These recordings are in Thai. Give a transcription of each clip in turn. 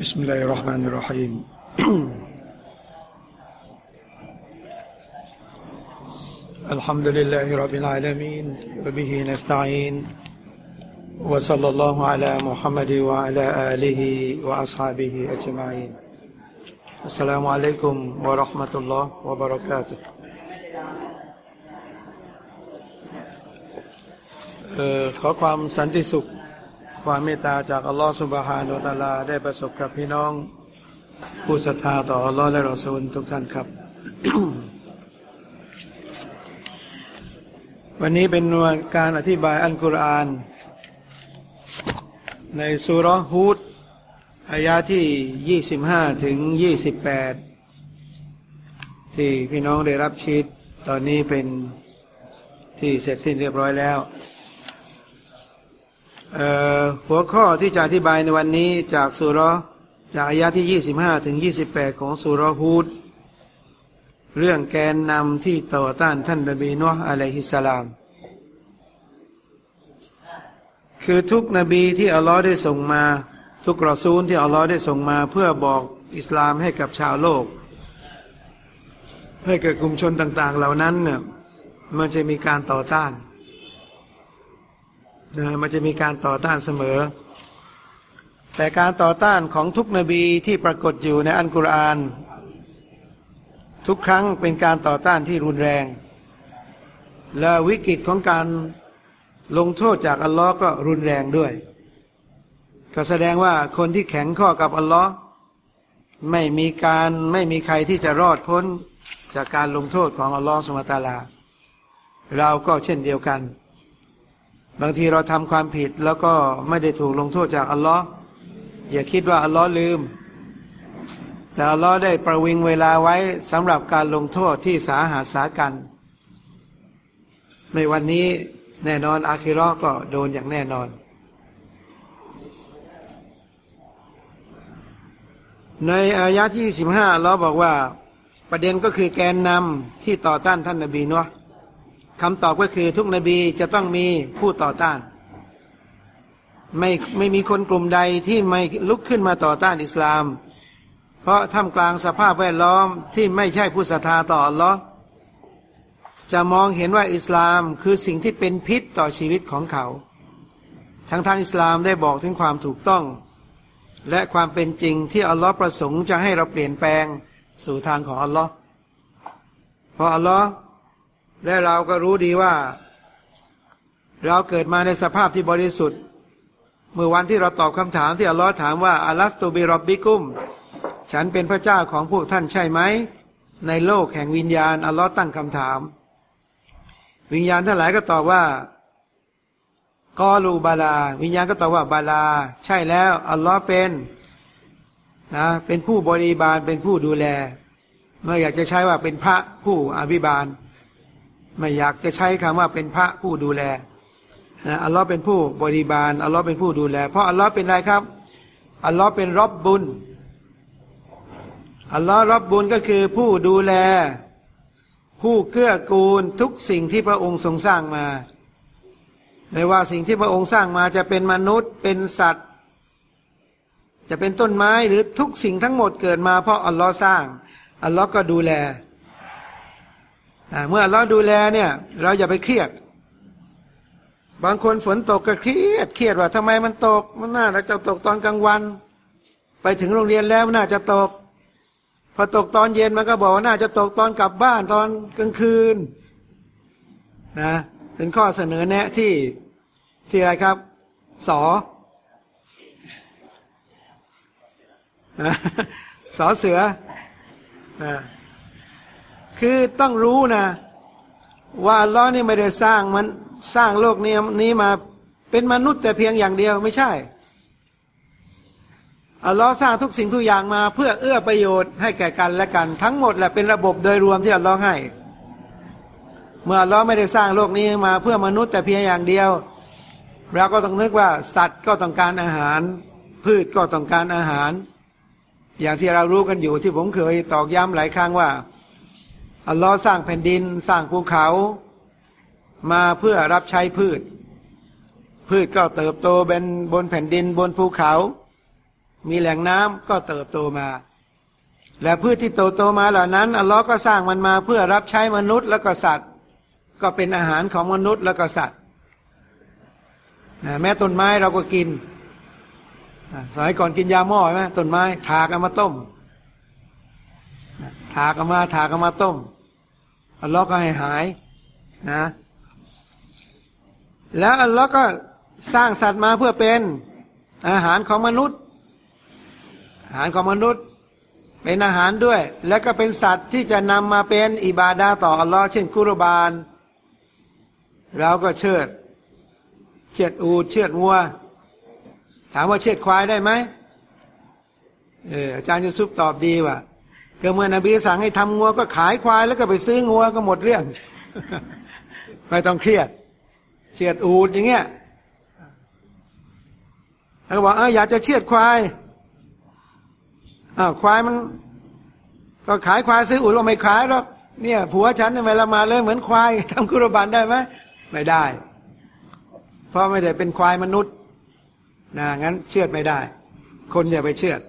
بسم الله الرحمن الرحيم الحمد لله رب العالمين وبه نستعين وصلى الله على محمد وعلى آله وأصحابه أجمعين السلام عليكم ورحمة الله وبركاته เอ่อขอความสันติสุข ความเมตตาจากอัลลอฮฺสุบฮานุตาลาได้ประสบกับพี่น้อง ผู้ศรัทธาต่ออัลลอฮ์และรอซูลทุกท่านครับ วันนี้เป็นการอธิบายอัลกุรอาน ในสุรฮูดอายาที่ 25 ถึง 28 ที่พี่น้องได้รับชีตตอนนี้เป็นที่เสร็จสิ้นเรียบร้อยแล้ว หัวข้อที่จะอธิบายในวันนี้จากสุรจากอายะที่ 25 ถึง 28 ของสุรฮูด เรื่องแกนนำที่ต่อต้านท่านนบีนุฮ์อะลัยฮิสสลาม คือทุกนบีที่อัลลอฮ์ได้ส่งมา ทุกรอซูลที่อัลลอฮ์ได้ส่งมาเพื่อบอกอิสลามให้กับชาวโลก ให้กับกลุ่มชนต่าง ๆ เหล่านั้นเนี่ยมันจะมีการต่อต้าน นะมันจะมีการต่อต้านเสมอ แต่การต่อต้านของทุกนบีที่ปรากฏอยู่ในอัลกุรอาน ทุกครั้งเป็นการต่อต้านที่รุนแรง และวิกฤตของการลงโทษจากอัลลอฮ์ก็รุนแรงด้วย ก็แสดงว่าคนที่แข็งข้อกับอัลลอฮ์ไม่มีการไม่มีใครที่จะรอดพ้นจากการลงโทษของอัลลอฮ์สุมาตาลา เราก็เช่นเดียวกัน บางทีเราทำความผิดแล้วก็ไม่ได้ถูกลงโทษจากอัลลอฮ์อย่าคิดว่าอัลลอฮ์ลืม แต่อัลลอฮ์ได้ประวิงเวลาไว้สำหรับการลงโทษที่สาหัสสากัน ในวันนี้แน่นอนอาคิรอก็โดนอย่างแน่นอน ในอายะที่สิบห้าเราบอกว่าประเด็นก็คือแกนนำที่ต่อต้านท่านนบีนัว คำตอบก็คือทุกนบีจะต้องมีผู้ต่อต้าน ไม่ไม่มีคนกลุ่มใดที่ไม่ลุกขึ้นมาต่อต้านอิสลาม เพราะท่ามกลางสภาพแวดล้อมที่ไม่ใช่ผู้ศรัทธาต่ออัลลอฮ์จะมองเห็นว่าอิสลามคือสิ่งที่เป็นพิษต่อชีวิตของเขา ทั้งทางอิสลามได้บอกถึงความถูกต้อง และความเป็นจริงที่อัลลอฮ์ประสงค์จะให้เราเปลี่ยนแปลงสู่ทางของอัลลอฮ์เพราะอัลลอฮ์ และเราก็รู้ดีว่า เราเกิดมาในสภาพที่บริสุทธิ์ เมื่อวันที่เราตอบคำถามที่อัลลอฮ์ถามว่าอัลัสตูบิรอบบิกุม ฉันเป็นพระเจ้าของพวกท่านใช่ไหม ในโลกแห่งวิญญาณอัลลอฮ์ตั้งคำถาม วิญญาณทั้งหลายก็ตอบว่ากอลูบาลา วิญญาณก็ตอบว่าบาลา ใช่แล้วอัลลอฮ์เป็นนะเป็นผู้บริบาลเป็นผู้ดูแล เมื่ออยากจะใช้ว่าเป็นพระผู้อภิบาล ไม่อยากจะใช้คำว่าเป็นพระผู้ดูแลนะอัลลอฮ์เป็นผู้บริบาลอัลลอฮ์เป็นผู้ดูแล เพราะอัลลอฮ์เป็นอะไรครับอัลลอฮ์เป็นรบบุญอัลลอฮ์รบบุญก็คือผู้ดูแล ผู้เกื้อกูลทุกสิ่งที่พระองค์ทรงสร้างมาไม่ว่าสิ่งที่พระองค์สร้างมาจะเป็นมนุษย์เป็นสัตว์ จะเป็นต้นไม้หรือทุกสิ่งทั้งหมดเกิดมาเพราะอัลลอฮ์สร้างอัลลอฮ์ก็ดูแล เมื่อเราดูแลเนี่ย เราอย่าไปเครียด บางคนฝนตกก็เครียดเครียดว่าทำไมมันตก มันน่าจะตกตอนกลางวัน ไปถึงโรงเรียนแล้วน่าจะตก พอตกตอนเย็นมันก็บอกว่าน่าจะตกตอนกลับบ้านตอนกลางคืนนะเป็นข้อเสนอแนะที่ที่อะไรครับ สอสอเสือนะ คือต้องรู้นะ ว่าอัลลอฮ์นี่ไม่ได้สร้างมันสร้างโลกนี้นี้มาเป็นมนุษย์แต่เพียงอย่างเดียวไม่ใช่อัลลอฮ์สร้างทุกสิ่งทุกอย่างมาเพื่อเอื้อประโยชน์ให้แก่กันและกัน ทั้งหมดแหละเป็นระบบโดยรวมที่อัลลอฮ์ให้ เมื่ออัลลอฮ์ไม่ได้สร้างโลกนี้มาเพื่อมนุษย์แต่เพียงอย่างเดียว เราก็ต้องนึกว่าสัตว์ก็ต้องการอาหาร พืชก็ต้องการอาหาร อย่างที่เรารู้กันอยู่ที่ผมเคยตอกย้ำหลายครั้งว่า อัลลอฮ์สร้างแผ่นดินสร้างภูเขา มาเพื่อรับใช้พืช พืชก็เติบโตเป็นบนแผ่นดินบนภูเขา มีแหล่งน้ำก็เติบโตมา และพืชที่โตโตมาเหล่านั้นอัลลอฮ์ก็สร้างมันมาเพื่อรับใช้มนุษย์และก็สัตว์ ก็เป็นอาหารของมนุษย์และก็สัตว์แม้ต้นไม้เราก็กินสมัยก่อนกินยาหม้อไหมต้นไม้ถากเอามาต้มถากเอามาถากเอามาต้ม อัลลอฮ์ก็ให้หายนะแล้วอัลลอฮ์ก็สร้างสัตว์มาเพื่อเป็นอาหารของมนุษย์ อาหารของมนุษย์ เป็นอาหารด้วย แล้วก็เป็นสัตว์ที่จะนำมาเป็นอิบาดาต่ออัลลอฮ์เช่นกุรบานเราก็เชิด เชือดอูเชือดวัว ถามว่าเชือดควายได้ไหมเอออาจารย์ยูซุปตอบดีว่า ก็เมื่อนบีสั่งให้ทำงัวก็ขายควายแล้วก็ไปซื้องัวก็หมดเรื่อง ไม่ต้องเครียดเชือดอูดอย่างเงี้ยแล้วก็บอกเอออยากจะเชือดควายอ้าวควายมัน ก็ขายควายซื้ออูดว่าไม่ขายหรอกเนี่ยผัวฉันเวลามาเลยเหมือนควายทำกุรบานได้ไหมไม่ได้ เพราะไม่ได้เป็นควายมนุษย์นะงั้นเชือดไม่ได้ คนอย่าไปเชือด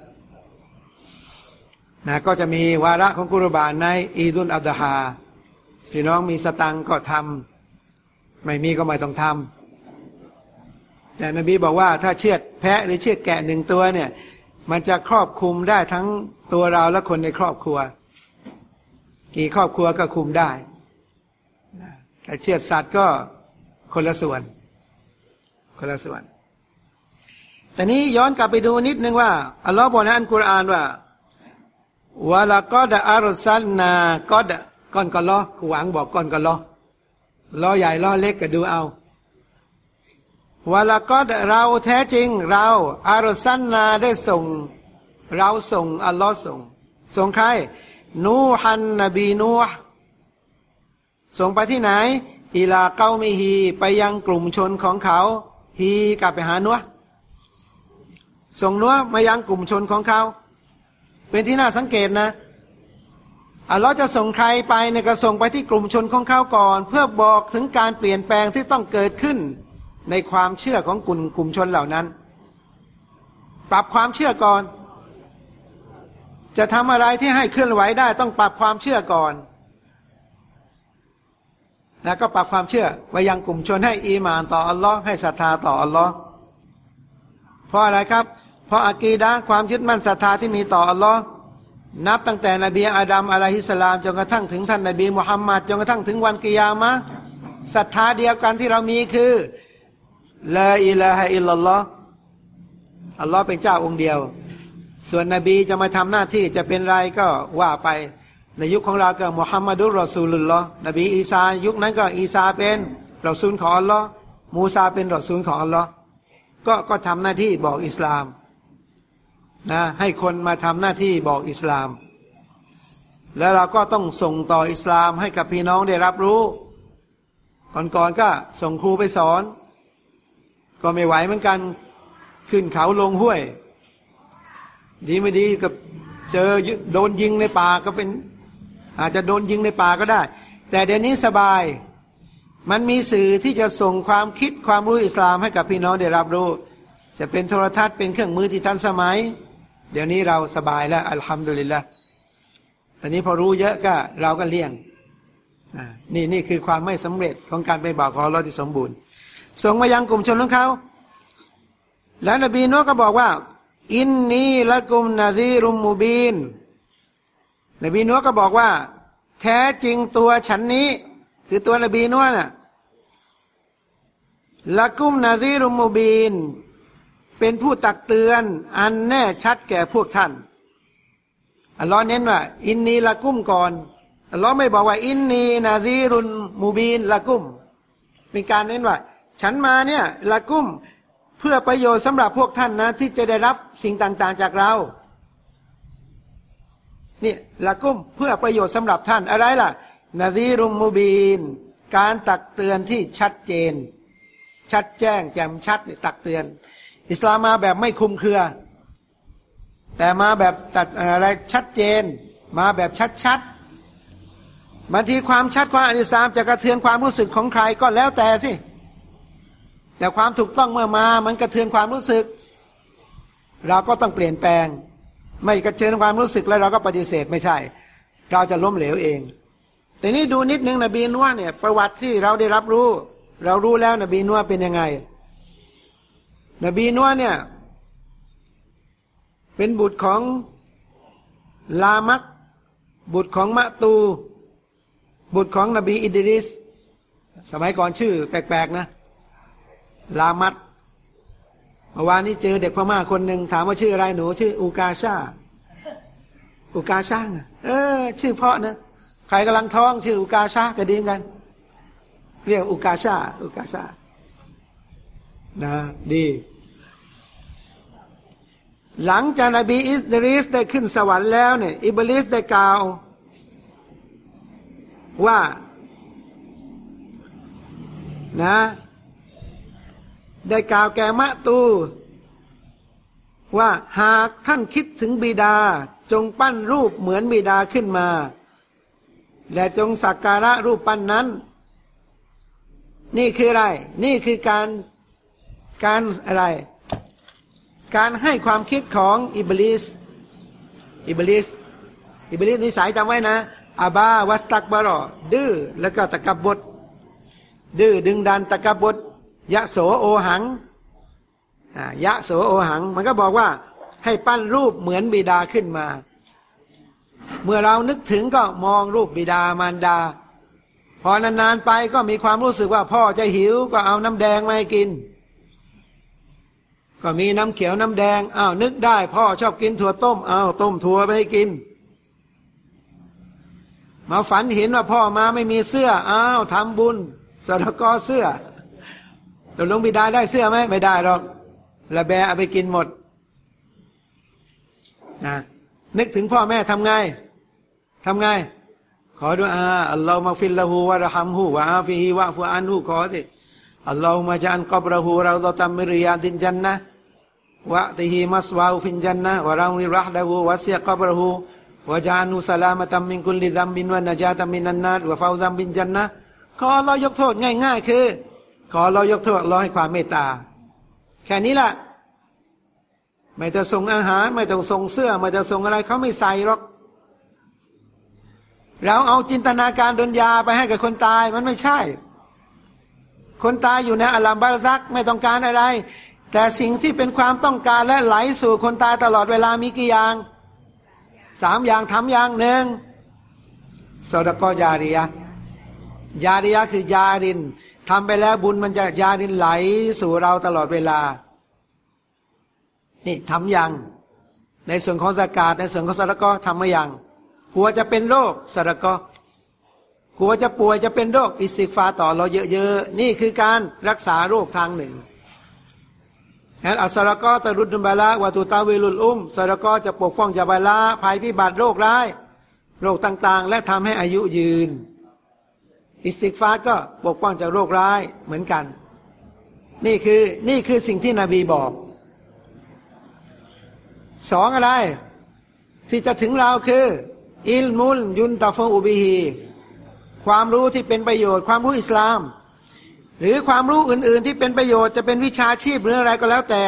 นะก็จะมีวาระของกุรบานในอีดุลอัดฮาพี่น้องมีสตังก็ทำไม่มีก็ไม่ต้องทำแต่นบีบอกว่าถ้าเชือดแพะหรือเชือดแกะหนึ่งตัวเนี่ย มันจะครอบคุมได้ทั้งตัวเราและคนในครอบครัว กี่ครอบครัวก็คุมได้แต่เชือดสัตว์ก็คนละส่วน คนละส่วน แต่นี้ย้อนกลับไปดูนิดนึงว่าอัลลอฮ์บอกในอันกุรอานว่า วะละก็ดะอารซันนาก็ดะก้อนก็ล้อหวังบอกก้อนก็ล้อล้อใหญ่ล้อเล็กก็ดูเอาวะละก็ดเราแท้จริงเราอารซันนาได้ส่ง เราส่งอัลลอฮ์ส่ง ส่งใคร นูฮันนบีนูฮส่งไปที่ไหนอีลาเกามิฮีไปยังกลุ่มชนของเขาฮีกลับไปหานัวส่งนัวมายังกลุ่มชนของเขา เป็นที่น่าสังเกตนะอัลลอฮ์จะส่งใครไปในกระส่งไปที่กลุ่มชนของเขาก่อน เพื่อบอกถึงการเปลี่ยนแปลงที่ต้องเกิดขึ้น ในความเชื่อของกลุ่มกลุ่มชนเหล่านั้น ปรับความเชื่อก่อน จะทำอะไรที่ให้เคลื่อนไหวได้ต้องปรับความเชื่อก่อนแล้วก็ปรับความเชื่อไปยังกลุ่มชนให้อีมานต่ออัลลอฮ์ให้ศรัทธาต่ออัลลอฮ์เพราะอะไรครับ เพราะอากีดะความยึดมั่นศรัทธาที่มีต่ออัลลอฮ์นับตั้งแต่นบีอาดัมอะลัยฮิสลามจนกระทั่งถึงท่านนบีมุฮัมมัดจนกระทั่งถึงวันกิยามะศรัทธาเดียวกันที่เรามีคือลาอิลาฮะอิลลัลลอฮ์อัลลอฮ์เป็นเจ้าองค์เดียว ส่วนนบีจะมาทำหน้าที่จะเป็นไรก็ว่าไปในยุคของเราก็มุฮัมมัดุลรอซูลุลลอฮ์นบีอีสายุคนั้นก็อีสาเป็นรอซูลของอัลลอฮ์มูซาเป็นรอซูลของอัลลอฮ์ก็ก็ทำหน้าที่บอกอิสลาม นะให้คนมาทำหน้าที่บอกอิสลาม แล้วเราก็ต้องส่งต่ออิสลามให้กับพี่น้องได้รับรู้ ก่อนๆก็ส่งครูไปสอน ก็ไม่ไหวเหมือนกันขึ้นเขาลงห้วย ดีไม่ดีกับเจอโดนยิงในป่าก็เป็น อาจจะโดนยิงในป่าก็ได้ แต่เดี๋ยวนี้สบาย มันมีสื่อที่จะส่งความคิดความรู้อิสลามให้กับพี่น้องได้รับรู้ จะเป็นโทรทัศน์เป็นเครื่องมือที่ทันสมัย เดี๋ยวนี้เราสบายแล้วอัลฮัมดุลิลละตอนนี้พอรู้เยอะก็เราก็เลี่ยงนี่นี่คือความไม่สำเร็จของการไปบอกขอเราที่สมบูรณ์ ส่งมายังกลุ่มชนของเขา แล้วนบีนุก็บอกว่า อินนีละกุมนาซีรุมมูบีนนบีนัวก็บอกว่า แท้จริงตัวฉันนี้ คือตัวนบีนัวน่ะละกุมนาซีรุมูบีน เป็นผู้ตักเตือนอันแน่ชัดแก่พวกท่านอัลลอฮ์เน้นว่า อินนีละกุ้มก่อนอัลลอฮ์ไม่บอกว่า อินนีนาซีรุนมูบีนละกุ้มเป็นการเน้นว่า ฉันมาเนี่ยละกุ้มเพื่อประโยชน์สำหรับพวกท่านนะที่จะได้รับสิ่งต่างๆจากเรานี่ละกุ้มเพื่อประโยชน์สำหรับท่านอะไรล่ะ นาซีรุมมูบีนการตักเตือนที่ชัดเจน ชัดแจ้งแจ่มชัดตักเตือน อิสลามมาแบบไม่คุมเครือ แต่มาแบบตัดอะไรชัดเจน มาแบบชัดชัดบางทีความชัดความอิสลามจะกระเทือนความรู้สึกของใครก็แล้วแต่สิแต่ความถูกต้องเมื่อมา มันกระเทือนความรู้สึก เราก็ต้องเปลี่ยนแปลง ไม่กระเชิญความรู้สึกแล้วเราก็ปฏิเสธไม่ใช่ เราจะล้มเหลวเอง แต่นี่ดูนิดนึงนะบีนัวเนี่ยประวัติที่เราได้รับรู้ เรารู้แล้วนะบีนัวเป็นยังไง นบีนัวเนี่ย เป็นบุตรของลามัก บุตรของมะตู บุตรของนบีอิดริส สมัยก่อนชื่อ แปลกๆนะ ลามัดเมื่อวานนี้เจอเด็กพม่าคนหนึ่งถามว่าชื่ออะไรหนู ชื่ออูกาชาอูกาชาเออ ชื่อเพาะนะใครกำลังท้องชื่ออูกาชาก็ดีกัน เรียกอูกาชาอูกาชานะดี หลังจากนบีอิสริสได้ขึ้นสวรรค์แล้วเนี่ยอิบลิสได้กล่าว ว่านะ ได้กล่าวแก่มะตู ว่าหากท่านคิดถึงบิดาจงปั้นรูปเหมือนบิดาขึ้นมา และจงสักการะรูปปั้นนั้น นี่คืออะไร นี่คือการการอะไร การให้ความคิดของอิบลิสอิบลิสอิบลิสนิสัยจำไว้นะอาบาวัสตักบารอดื้อแล้วก็ตะกบบดดื้อดึงดันตะกบบดยะโสโอหังยะโสโอหัง มันก็บอกว่าให้ปั้นรูปเหมือนบิดาขึ้นมา เมื่อเรานึกถึงก็มองรูปบิดามารดา พอนานๆไปก็มีความรู้สึกว่าพ่อจะหิวก็เอาน้ำแดงมาให้กิน ก็มีน้ำเขียวน้ำแดงอ้าวนึกได้ พ่อชอบกินถั่วต้มอ้าวต้มถั่วไปให้กิน มาฝันเห็นว่าพ่อมาไม่มีเสื้ออ้าวทำบุญสะกอเสื้อตกลงบิดาได้เสื้อไหมไม่ได้หรอกระแบเอาไปกินหมดนะนึกถึงพ่อแม่ทำไงทำไง ขอด้วยอาอัลลอฮฺมาฟิลละหูวะระฮัมหูวะอาฟิฮิวะฟุอันหูขอสิ อัลลอฮฺมาจันกับระหูเราตตัมมิริยาดินจันนะวะติฮิมัสวาฟินจันนะวะเรานิรัฮดะหูวะเสียกับระหูวะจานุสลามะตัมมินกุลิดัมบินวะนจาตัมมินันนัดวะฟาวซัมบินจันนะขอเรายกโทษง่าย ๆ คือ ขอเรายกโทษเราให้ความเมตตา แค่นี้แหละไม่จะส่งอาหาร ไม่ต้องส่งเสื้อ ไม่จะส่งอะไรเขาไม่ใส่หรอกเราเอาจินตนาการดุนยาไปให้กับคนตายมันไม่ใช่ คนตายอยู่ในอัลลัมบาซักไม่ต้องการอะไร แต่สิ่งที่เป็นความต้องการและไหลสู่คนตายตลอดเวลามีกี่อย่างสามอย่างทำอย่างหนึ่งสดกยาริยะยาริยะคือยารินทำไปแล้วบุญมันจะยารินไหลสู่เราตลอดเวลา นี่ทำยัง ในส่วนของสกาดในส่วนของสรก็ทำมายังกลัวจะเป็นโรคสรก็ กลัวจะป่วยจะเป็นโรคอิสติกฟาต่อเราเยอะๆ นี่คือการรักษาโรคทางหนึ่งงั้นอัสระก็จะรุดดุบาละวัตุตาเวลุลอุ้มสระก็จะปกป้องจากบาละภัยพิบัติโรคร้าย โรคต่างๆ และทำให้อายุยืน อิสติกฟาก็ปกป้องจากโรคร้ายเหมือนกัน นี่คือนี่คือสิ่งที่นบีบอกสองอะไร ที่จะถึงเราคือ อิลมุลยุนตาฟอุบิฮี ความรู้ที่เป็นประโยชน์ ความรู้อิสลาม หรือความรู้อื่น ๆ ที่เป็นประโยชน์จะเป็นวิชาชีพหรืออะไรก็แล้วแต่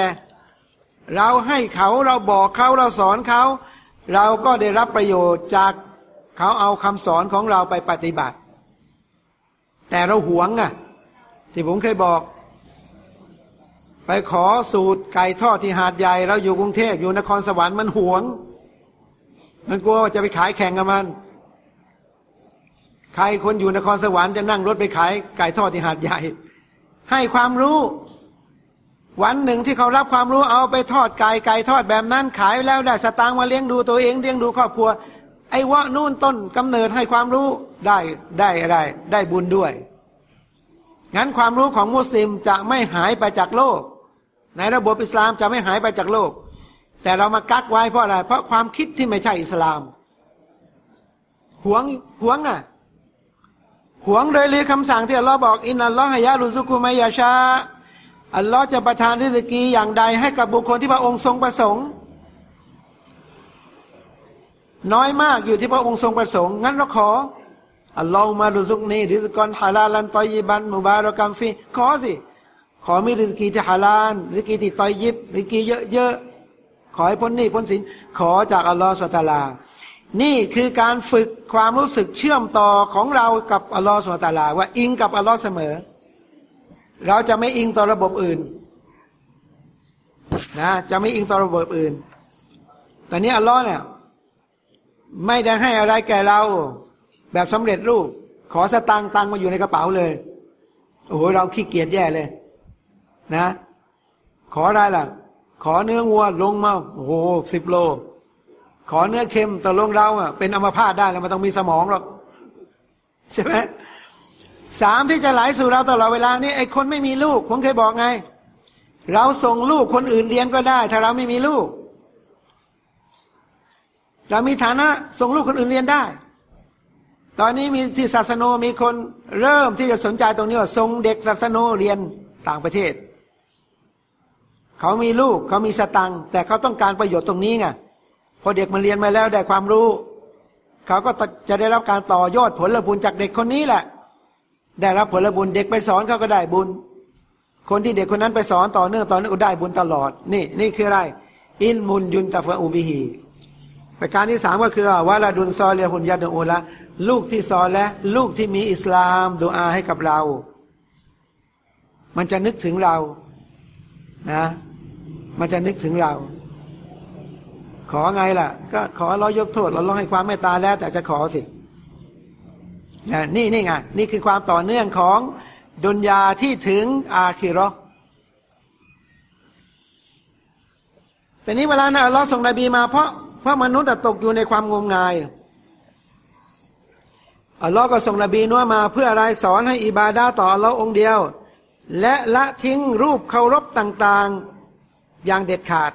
เราให้เขาเราบอกเขาเราสอนเขา เราก็ได้รับประโยชน์จากเขาเอาคำสอนของเราไปปฏิบัติ แต่เราหวงอะ ที่ผมเคยบอก ไปขอสูตรไก่ทอดที่หาดใหญ่เราอยู่กรุงเทพอยู่นครสวรรค์มันหวง มันกลัวจะไปขายแข่งกับมัน รคนอยู่นครสวรรค์จะนั่งรถไปขายไก่ทอดที่หาดใหญ่ ให้ความรู้ วันหนึ่งที่เขารับความรู้เอาไปทอดไก่ไก่ทอดแบบนั้นขายแล้วได้สตางค์มาเลี้ยงดูตัวเองเลี้ยงดูครอบครัว ไอ้วะนู่นต้นกำเนิดให้ความรู้ได้ได้อะไรได้บุญด้วยงั้นความรู้ของมุสลิมจะไม่หายไปจากโลก ในระบบอิสลามจะไม่หายไปจากโลก แต่เรามากักไว้เพราะอะไร เพราะความคิดที่ไม่ใช่อิสลามหวงหวงอะ หวงโดยเรียคำสั่งที่อัลลอฮ์บอกอินนัลลอฮฺยาลุซุกุมายาชาอัลลอฮ์จะประทานริสกีอย่างใดให้กับบุคคลที่พระองค์ทรงประสงค์ น้อยมากอยู่ที่พระองค์ทรงประสงค์ งั้นเราขออัลลอฮฺมารุซุกนีริสกอนฮาลาลันตอยิบันมุบารอกัมฟีขอสิ ขอมีริสกีที่ฮาลาลริสกีที่ตอยิบริสกีเยอะๆขอให้พ้นหนี้พ้นสินขอจากอัลลอฮฺสุตาลา นี่คือการฝึกความรู้สึกเชื่อมต่อของเรากับอัลลอฮฺสุลตาลาว่าอิงกับอัลลอฮ์เสมอ เราจะไม่อิงต่อระบบอื่นนะจะไม่อิงต่อระบบอื่น แต่นี้อัลลอฮ์เนี่ยไม่ได้ให้อะไรแก่เรา แบบสำเร็จรูป ขอสตังตังมาอยู่ในกระเป๋าเลย โอ้โหเราขี้เกียจแย่เลย นะ ขออะไรล่ะ ขอเนื้อวัวลงมาโอ้โหสิบโล ขอเนื้อเค็มต่ลงเราอะเป็นอัมพาตได้แล้วมันต้องมีสมองหรอกใช่ไหมสามที่จะไหลสู่เราตลอดเวลานี่ไอ้คนไม่มีลูกผมเคยบอกไง เราส่งลูกคนอื่นเรียนก็ได้ ถ้าเราไม่มีลูก เรามีฐานะส่งลูกคนอื่นเรียนได้ ตอนนี้มีที่ศาสโนมีคนเริ่มที่จะสนใจตรงนี้ว่าส่งเด็กศาสโนเรียนต่างประเทศ เขามีลูกเขามีสตังแต่เขาต้องการประโยชน์ตรงนี้ไง พอเด็กมาเรียนมาแล้วได้ความรู้ เขาก็จะได้รับการต่อยอดผลบุญจากเด็กคนนี้แหละ ได้รับผลบุญเด็กไปสอนเขาก็ได้บุญ คนที่เด็กคนนั้นไปสอนต่อเนื่องต่อเนื่องก็ได้บุญตลอด นี่นี่คืออะไร อินมุนยุนตะฟะอูบิฮีประการที่สามก็คือวาลาดุนซอเลียหุนยาดอูละลูกที่ซอและลูกที่มีอิสลามดูอาให้กับเรา มันจะนึกถึงเรานะ มันจะนึกถึงเรา ขอไงล่ะ ก็ขอเรายกโทษเราลองให้ความเมตตาแล้วแต่จะขอสินะนี่นี่ไงนี่คือความต่อเนื่องของดุนยาที่ถึงอาคิรอแต่นี้เวลานะเราส่งนบีมาเพราะเพราะมนุษย์ตกอยู่ในความงมงายอัลลอฮ์ก็ส่งนบีนัวมาเพื่ออะไรสอนให้อิบาดาต่ออัลลอฮ์องเดียว และละทิ้งรูปเคารพต่างๆ อย่างเด็ดขาด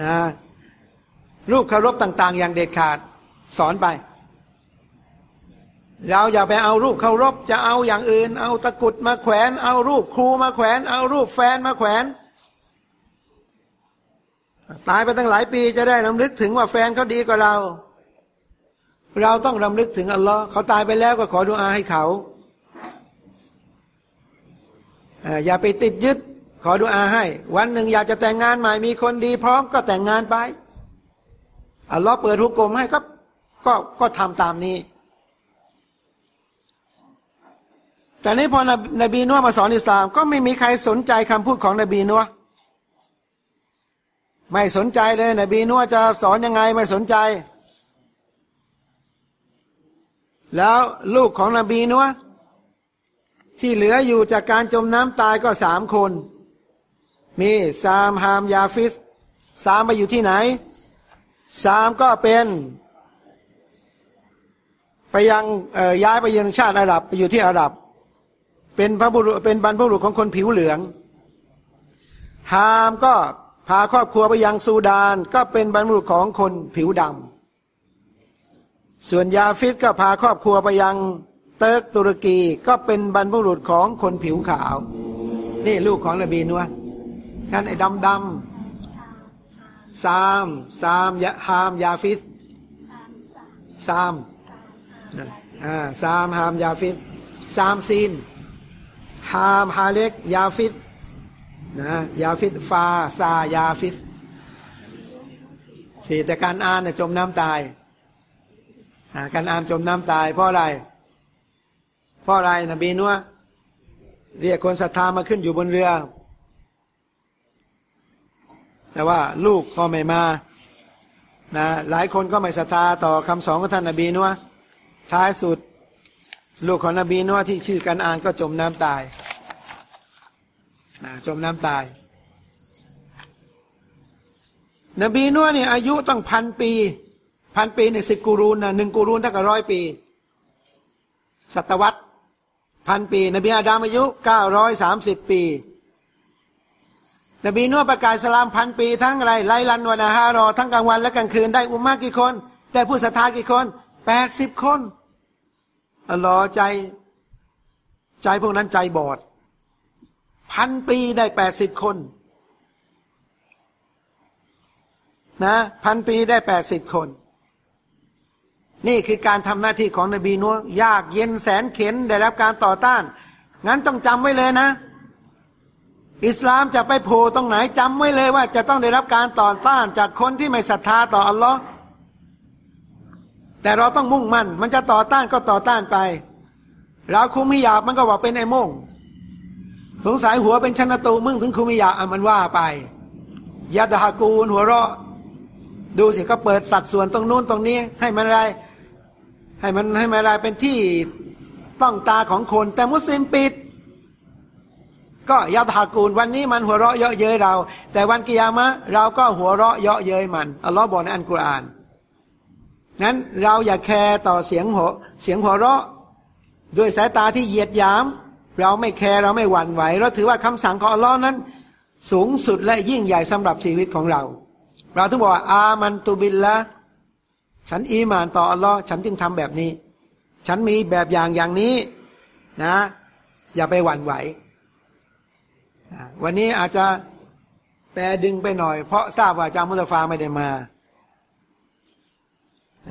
นะรูปเคารพต่าง ๆ อย่างเด็ดขาดสอนไป เราอย่าไปเอารูปเคารพจะเอาอย่างอื่น เอาตะกุดมาแขวน เอารูปครูมาแขวน เอารูปแฟนมาแขวน ตายไปตั้งหลายปีจะได้รำลึกถึงว่าแฟนเขาดีกว่าเรา เราต้องรำลึกถึงอัลลอฮ์เขาตายไปแล้วก็ขอดุอาให้เขาอย่าไปติดยึด ขอดุอาให้ วันหนึ่งอยากจะแต่งงานใหม่มีคนดี พร้อมก็แต่งงานไปอัลลอฮ์เปิดทุกกลมให้ก็ก็ก็ทำตามนี้ แต่นี้พอนบีนัวมาสอนอิสลาม ก็ไม่มีใครสนใจคำพูดของนบีนัวไม่สนใจเลยนบีนัวจะสอนยังไงไม่สนใจ แล้วลูกของนบีนัวที่เหลืออยู่จากการจมน้ำตายก็สามคน มีซามฮามยาฟิสสามไปอยู่ที่ไหนสามก็เป็นไปยังย้ายไปยังชาติอาหรับไปอยู่ที่อาหรับ เป็นพระบุรุษเป็นบรรพบุรุษของคนผิวเหลือง ฮามก็พาครอบครัวไปยังซูดาน ก็เป็นบรรพบุรุษของคนผิวดำส่วนยาฟิสก็พาครอบครัวไปยังเติร์กตุรกีก็เป็นบรรพบุรุษของคนผิวขาว นี่ลูกของนบีนัวงั้ นไอ้ดำดำซามซามยาฮามยาฟิสซามอ่าซามฮามยาฟิสซามซีนฮามฮาเล็กยาฟิสนะยาฟิสฟาซายาฟิสสี่แต่การอ่านเนี่ยจมน้ำตายการอ่านจมน้ำตาย เพราะอะไร เพราะอะไรนบีนัวเรียกคนศรัทธามาขึ้นอยู่บนเรือ แต่ว่าลูกก็ไม่มานะหลายคนก็ไม่ศรัทธาต่อคำสอนของท่านนบีนัวท้ายสุดลูกของนบีนัวที่ชื่อการอ่านก็จมน้ำตายนะจมน้ำตาย นบีนัวเนี่ยอายุต้องพันปีพันปีในสิบกูรูนนะหนึ่งกูรูนเท่ากับร้อยปี ศตวรรษพันปี นบีอาดามอายุเก้าร้อยสามสิบปี นบีนัวประกาศสลามพันปีทั้งไรไลลันวนาฮารอทั้งกลางวันและกลางคืนได้อุมมะกี่คนแต่ผู้ศรัทธากี่คนแปดสิบคนอัลลอฮ์ใจ ใจพวกนั้นใจบอด พันปีได้แปดสิบคนนะพันปีได้แปดสิบคน นี่คือการทำหน้าที่ของนบีนัวยากเย็นแสนเข็นได้รับการต่อต้าน งั้นต้องจำไว้เลยนะ อิสลามจะไปโผล่ตรงไหนจำไว้เลยว่าจะต้องได้รับการต่อต้านจากคนที่ไม่ศรัทธาต่ออัลลอฮ์แต่เราต้องมุ่งมั่น มันจะต่อต้านก็ต่อต้านไป เราคุมิยาบมันก็บอกเป็นไอ้ม่ง สงสัยหัวเป็นชนตูมึงถึงคุมิยาบมันว่าไปยาดากูลหัวเราะ ดูสิก็เปิดสัดส่วนตรงนู้นตรงนี้ ให้มันอะไร ให้มันให้มันอะไรเป็นที่ต้องตาของคน แต่มุสลิมปิด ก็ยาทากูลวันนี้มันหัวเราะเยาะเย้ยเรา แต่วันกิยามะ เราก็หัวเราะเยาะเย้ยมันอัลลอฮ์บอกในอันกุรอานนั้นเราอย่าแคร์ต่อเสียงหัวเสียงหัวเราะ ด้วยสายตาที่เหยียดหยาม เราไม่แคร์เราไม่หวั่นไหวเราถือว่าคำสั่งของอัลลอฮ์นั้น สูงสุดและยิ่งใหญ่สำหรับชีวิตของเรา เราต้องบอกว่าอามันตุบิลละฉันอีมานต่ออัลลอฮ์ฉันจึงทำแบบนี้ ฉันมีแบบอย่างอย่างนี้นะ อย่าไปหวั่นไหว วันนี้อาจจะแปลดึงไปหน่อย เพราะทราบว่าจามุตฟาไม่ได้มา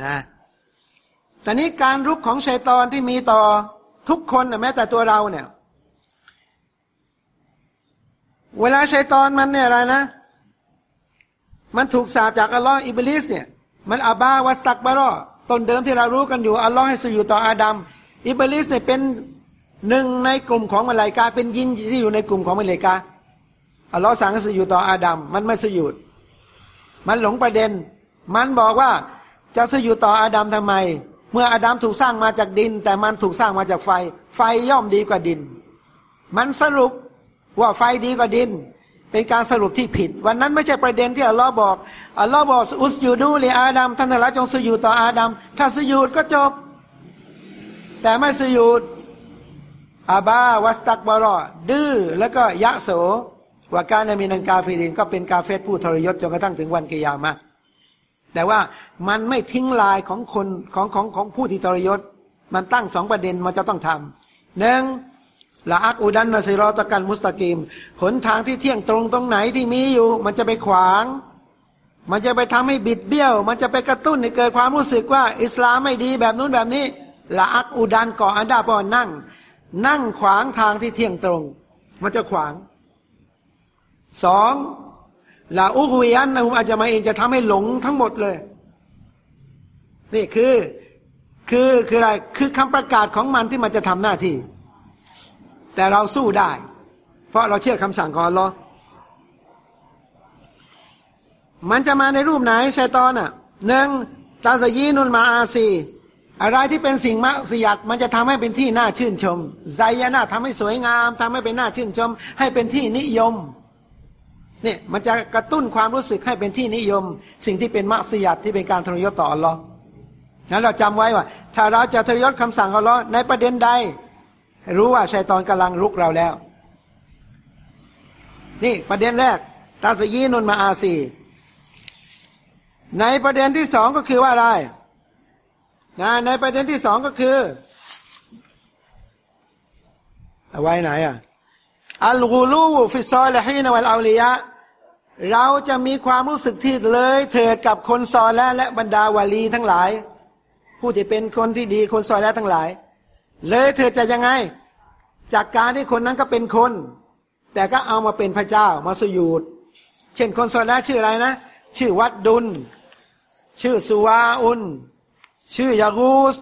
นะแต่นี้การรุกของชัยตอนที่มีต่อทุกคนแม้แต่ตัวเราเนี่ย เวลาชัยตอนมันเนี่ยอะไรนะ มันถูกสาบจากอัลลอฮ์อิบลิสเนี่ย มันอาบาวัสตักบารอต้นเดิมที่เรารู้กันอยู่อัลลอฮ์ให้สุอยู่ต่ออาดัมอิบลิสเนี่ยเป็น หนึ่งในกลุ่มของมาลายกาเป็นยินที่อยู่ในกลุ่มของมาลายกาอัลลอฮ์สั่งให้สุอยู่ต่ออาดัมมันไม่สยุดมันหลงประเด็น มันบอกว่าจะสยู่ต่ออาดัมทำไม เมื่ออาดัมถูกสร้างมาจากดิน แต่มันถูกสร้างมาจากไฟ ไฟย่อมดีกว่าดิน มันสรุปว่าไฟดีกว่าดิน เป็นการสรุปที่ผิด วันนั้นไม่ใช่ประเด็นที่อัลลอฮ์บอกอัลลอฮ์บอกอุสยูดูลีอาดัมท่านลายจงสยู่ต่ออาดัมถ้าสยู่ก็จบ แต่ไม่สยู่ อาบาวัสตักบารอดื้อแล้วก็ยะโสว่าการมีนันกาฟิรินก็เป็นกาเฟตผู้ทรยศจนกระทั่งถึงวันกิยามะแต่ว่ามันไม่ทิ้งลายของคนของของของผู้ที่ทรยศ มันตั้งสองประเด็นมันจะต้องทำหนึ่งละอักอุดันนาซิรอตะกันมุสตะกิมหนทางที่เที่ยงตรงตรงไหนที่มีอยู่ มันจะไปขวาง มันจะไปทำให้บิดเบี้ยว มันจะไปกระตุ้นให้เกิดความรู้สึกว่า อิสลามไม่ดีแบบนู้นแบบนี้ละอักอุดันก่ออันดาปอนั่ง นั่งขวางทางที่เที่ยงตรง มันจะขวางสองลาอุกวียันนะฮุมอาจจะมาเองจะทำให้หลงทั้งหมดเลย นี่คือคือคืออะไรคือคำประกาศของมันที่มันจะทำหน้าที่ แต่เราสู้ได้ เพราะเราเชื่อคำสั่งของอัลลอฮ์มันจะมาในรูปไหนชัยตอนอะหนึ่งตาสยีนุนมาอาซี อะไรที่เป็นสิ่งมัสยัดมันจะทำให้เป็นที่น่าชื่นชมไซยานาทำให้สวยงามทำให้เป็นน่าชื่นชม ให้เป็นที่นิยมเนี่ยมันจะกระตุ้นความรู้สึกให้เป็นที่นิยม สิ่งที่เป็นมัสยิดที่เป็นการทรยศต่ออัลลอฮ์นั้นเราจำไว้ว่า ถ้าเราจะทรยศคำสั่งอัลลอฮ์ในประเด็นใด รู้ว่าชัยตอนกำลังรุกเราแล้ว นี่ประเด็นแรกตาสยีนุนมาอาซีในประเด็นที่สองก็คือว่าอะไร นะในประเด็นที่สองก็คือ เอาไว้ไหนอะอัลกูลูฟิซอลฮีนวัลอาลียะเราจะมีความรู้สึกที่เลยเถิดกับคนซอและและบรรดาวาลีทั้งหลาย ผู้ที่เป็นคนที่ดีคนซอและทั้งหลาย เลยเถิดจะยังไง จากการที่คนนั้นก็เป็นคน แต่ก็เอามาเป็นพระเจ้ามาสยูดเช่นคนซอและชื่ออะไรนะ ชื่อวัดดุล ชื่อสุวาอุน ชื่อยากูส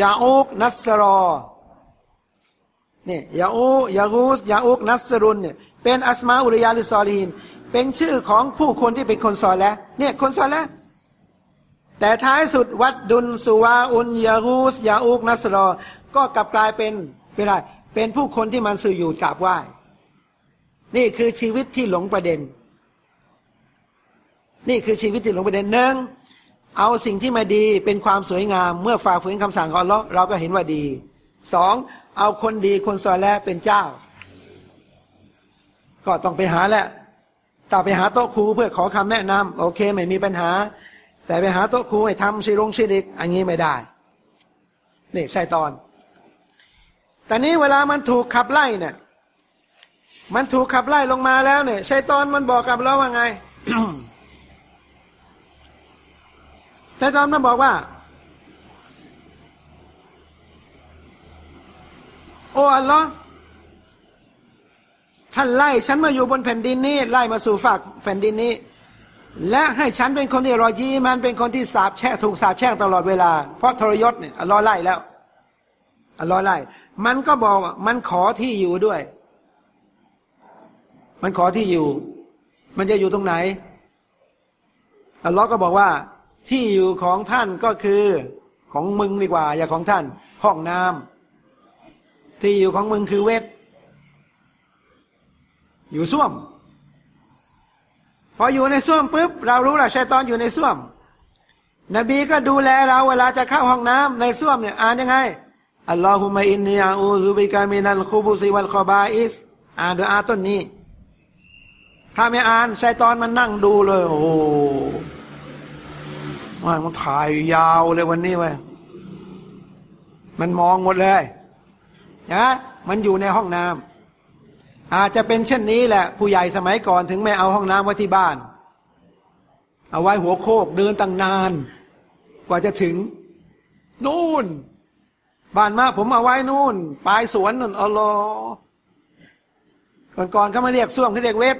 ยาอุกนัสรอเนี่ยยาอูยากูสยาอุกนัสรุนเนี่ยเป็นอัสมาอุรยาลิซอลีน เป็นชื่อของผู้คนที่เป็นคนซอแล้วเนี่ยคนซอแล้วแต่ท้ายสุดวัดดุลสุวาอุนยากูสยาอุกนัสรอ ก็กลับกลายเป็นเป็นอะไรเป็นผู้คนที่มันสื่ออยู่กราบไหว้ นี่คือชีวิตที่หลงประเด็น นี่คือชีวิตที่หลงประเด็นหนึ่ง เอาสิ่งที่มาดีเป็นความสวยงาม เมื่อฝ่าฝืนคำสั่งของเราเราก็เห็นว่าดีสองเอาคนดีคนซอยแล้วเป็นเจ้า ก็ต้องไปหาแหละถ้าไปหาโต๊ะครูเพื่อขอคำแนะนำโอเคไม่มีปัญหา แต่ไปหาโต๊ะครูให้ทำชิรงชิริกอันนี้ไม่ได้นี่ใช่ตอน แต่นี้เวลามันถูกขับไล่เนี่ยมันถูกขับไล่ลงมาแล้วเนี่ยชัยตอนมันบอกกับเราว่าไง ชัยตอนมันบอกว่า โอ้อัลลอฮ์ท่านไล่ฉันมาอยู่บนแผ่นดินนี้ ไล่มาสู่ฝากแผ่นดินนี้ และให้ฉันเป็นคนที่รอยยิ้มันเป็นคนที่สาบแช่งถูกสาบแช่งตลอดเวลา เพราะทรยศเนี่ยอัลลอฮ์ไล่แล้วอัลลอฮ์ไล่ มันก็บอกมันขอที่อยู่ด้วย มันขอที่อยู่ มันจะอยู่ตรงไหนอัลลอฮ์ก็บอกว่า ที่อยู่ของท่านก็คือของมึงดีกว่า อย่าของท่าน ห้องน้ำที่อยู่ของมึงคือเวทอยู่ส้วม พออยู่ในส้วมปุ๊บเรารู้แหละชัยตอนอยู่ในส้วม นบีก็ดูแลเราเวลาจะเข้าห้องน้ำในส้วมเนี่ยอ่านยังไงอัลลอฮุมะอินนีอาอูซุบิกามินัลคูบุซิวัลคอบาอิสอ่านดูอาต้นนี้ ถ้าไม่อ่านชัยตอนมันนั่งดูเลย โอ้ ว่ามันถ่ายยาวเลยวันนี้เว้ยมันมองหมดเลยนะมันอยู่ในห้องน้ำอาจจะเป็นเช่นนี้แหละ ผู้ใหญ่สมัยก่อนถึงไม่เอาห้องน้ำไว้ที่บ้าน เอาไว้หัวโคกเดินตั้งนาน กว่าจะถึง นู่น บ้านมาผมเอาไว้นู่น ปลายสวนนู่นอัลลอฮ์ก่อนๆเขามาเรียกส้วมเขาเรียกเวท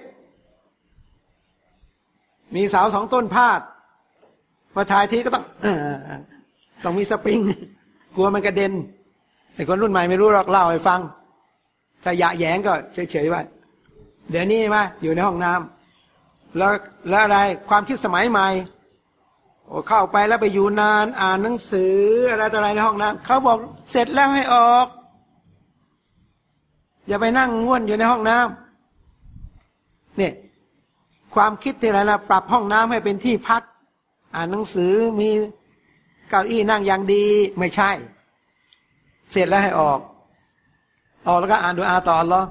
มีเสาสองต้นพาด พอถ่ายทีก็ต้องต้องมีสปริง กลัวมันกระเด็นไอ้คนรุ่นใหม่ไม่รู้หรอกเล่าให้ฟังถ้าอยากแยงก็เฉยๆว่าเดี๋ยวนี้มาอยู่ในห้องน้ำแล้วแล้วอะไรความคิดสมัยใหม่โอเข้าไปแล้วไปอยู่นานอ่านหนังสืออะไรต่ออะไรในห้องน้ำเขาบอกเสร็จแล้วให้ออก อย่าไปนั่งง่วนอยู่ในห้องน้ำเนี่ยความคิดที่อะไรนะปรับห้องน้ำให้เป็นที่พัก อ่านหนังสือมีเก้าอี้นั่งอย่างดีไม่ใช่ เสร็จแล้วให้ออก ออกแล้วก็อ่านดูอาต่อหรอ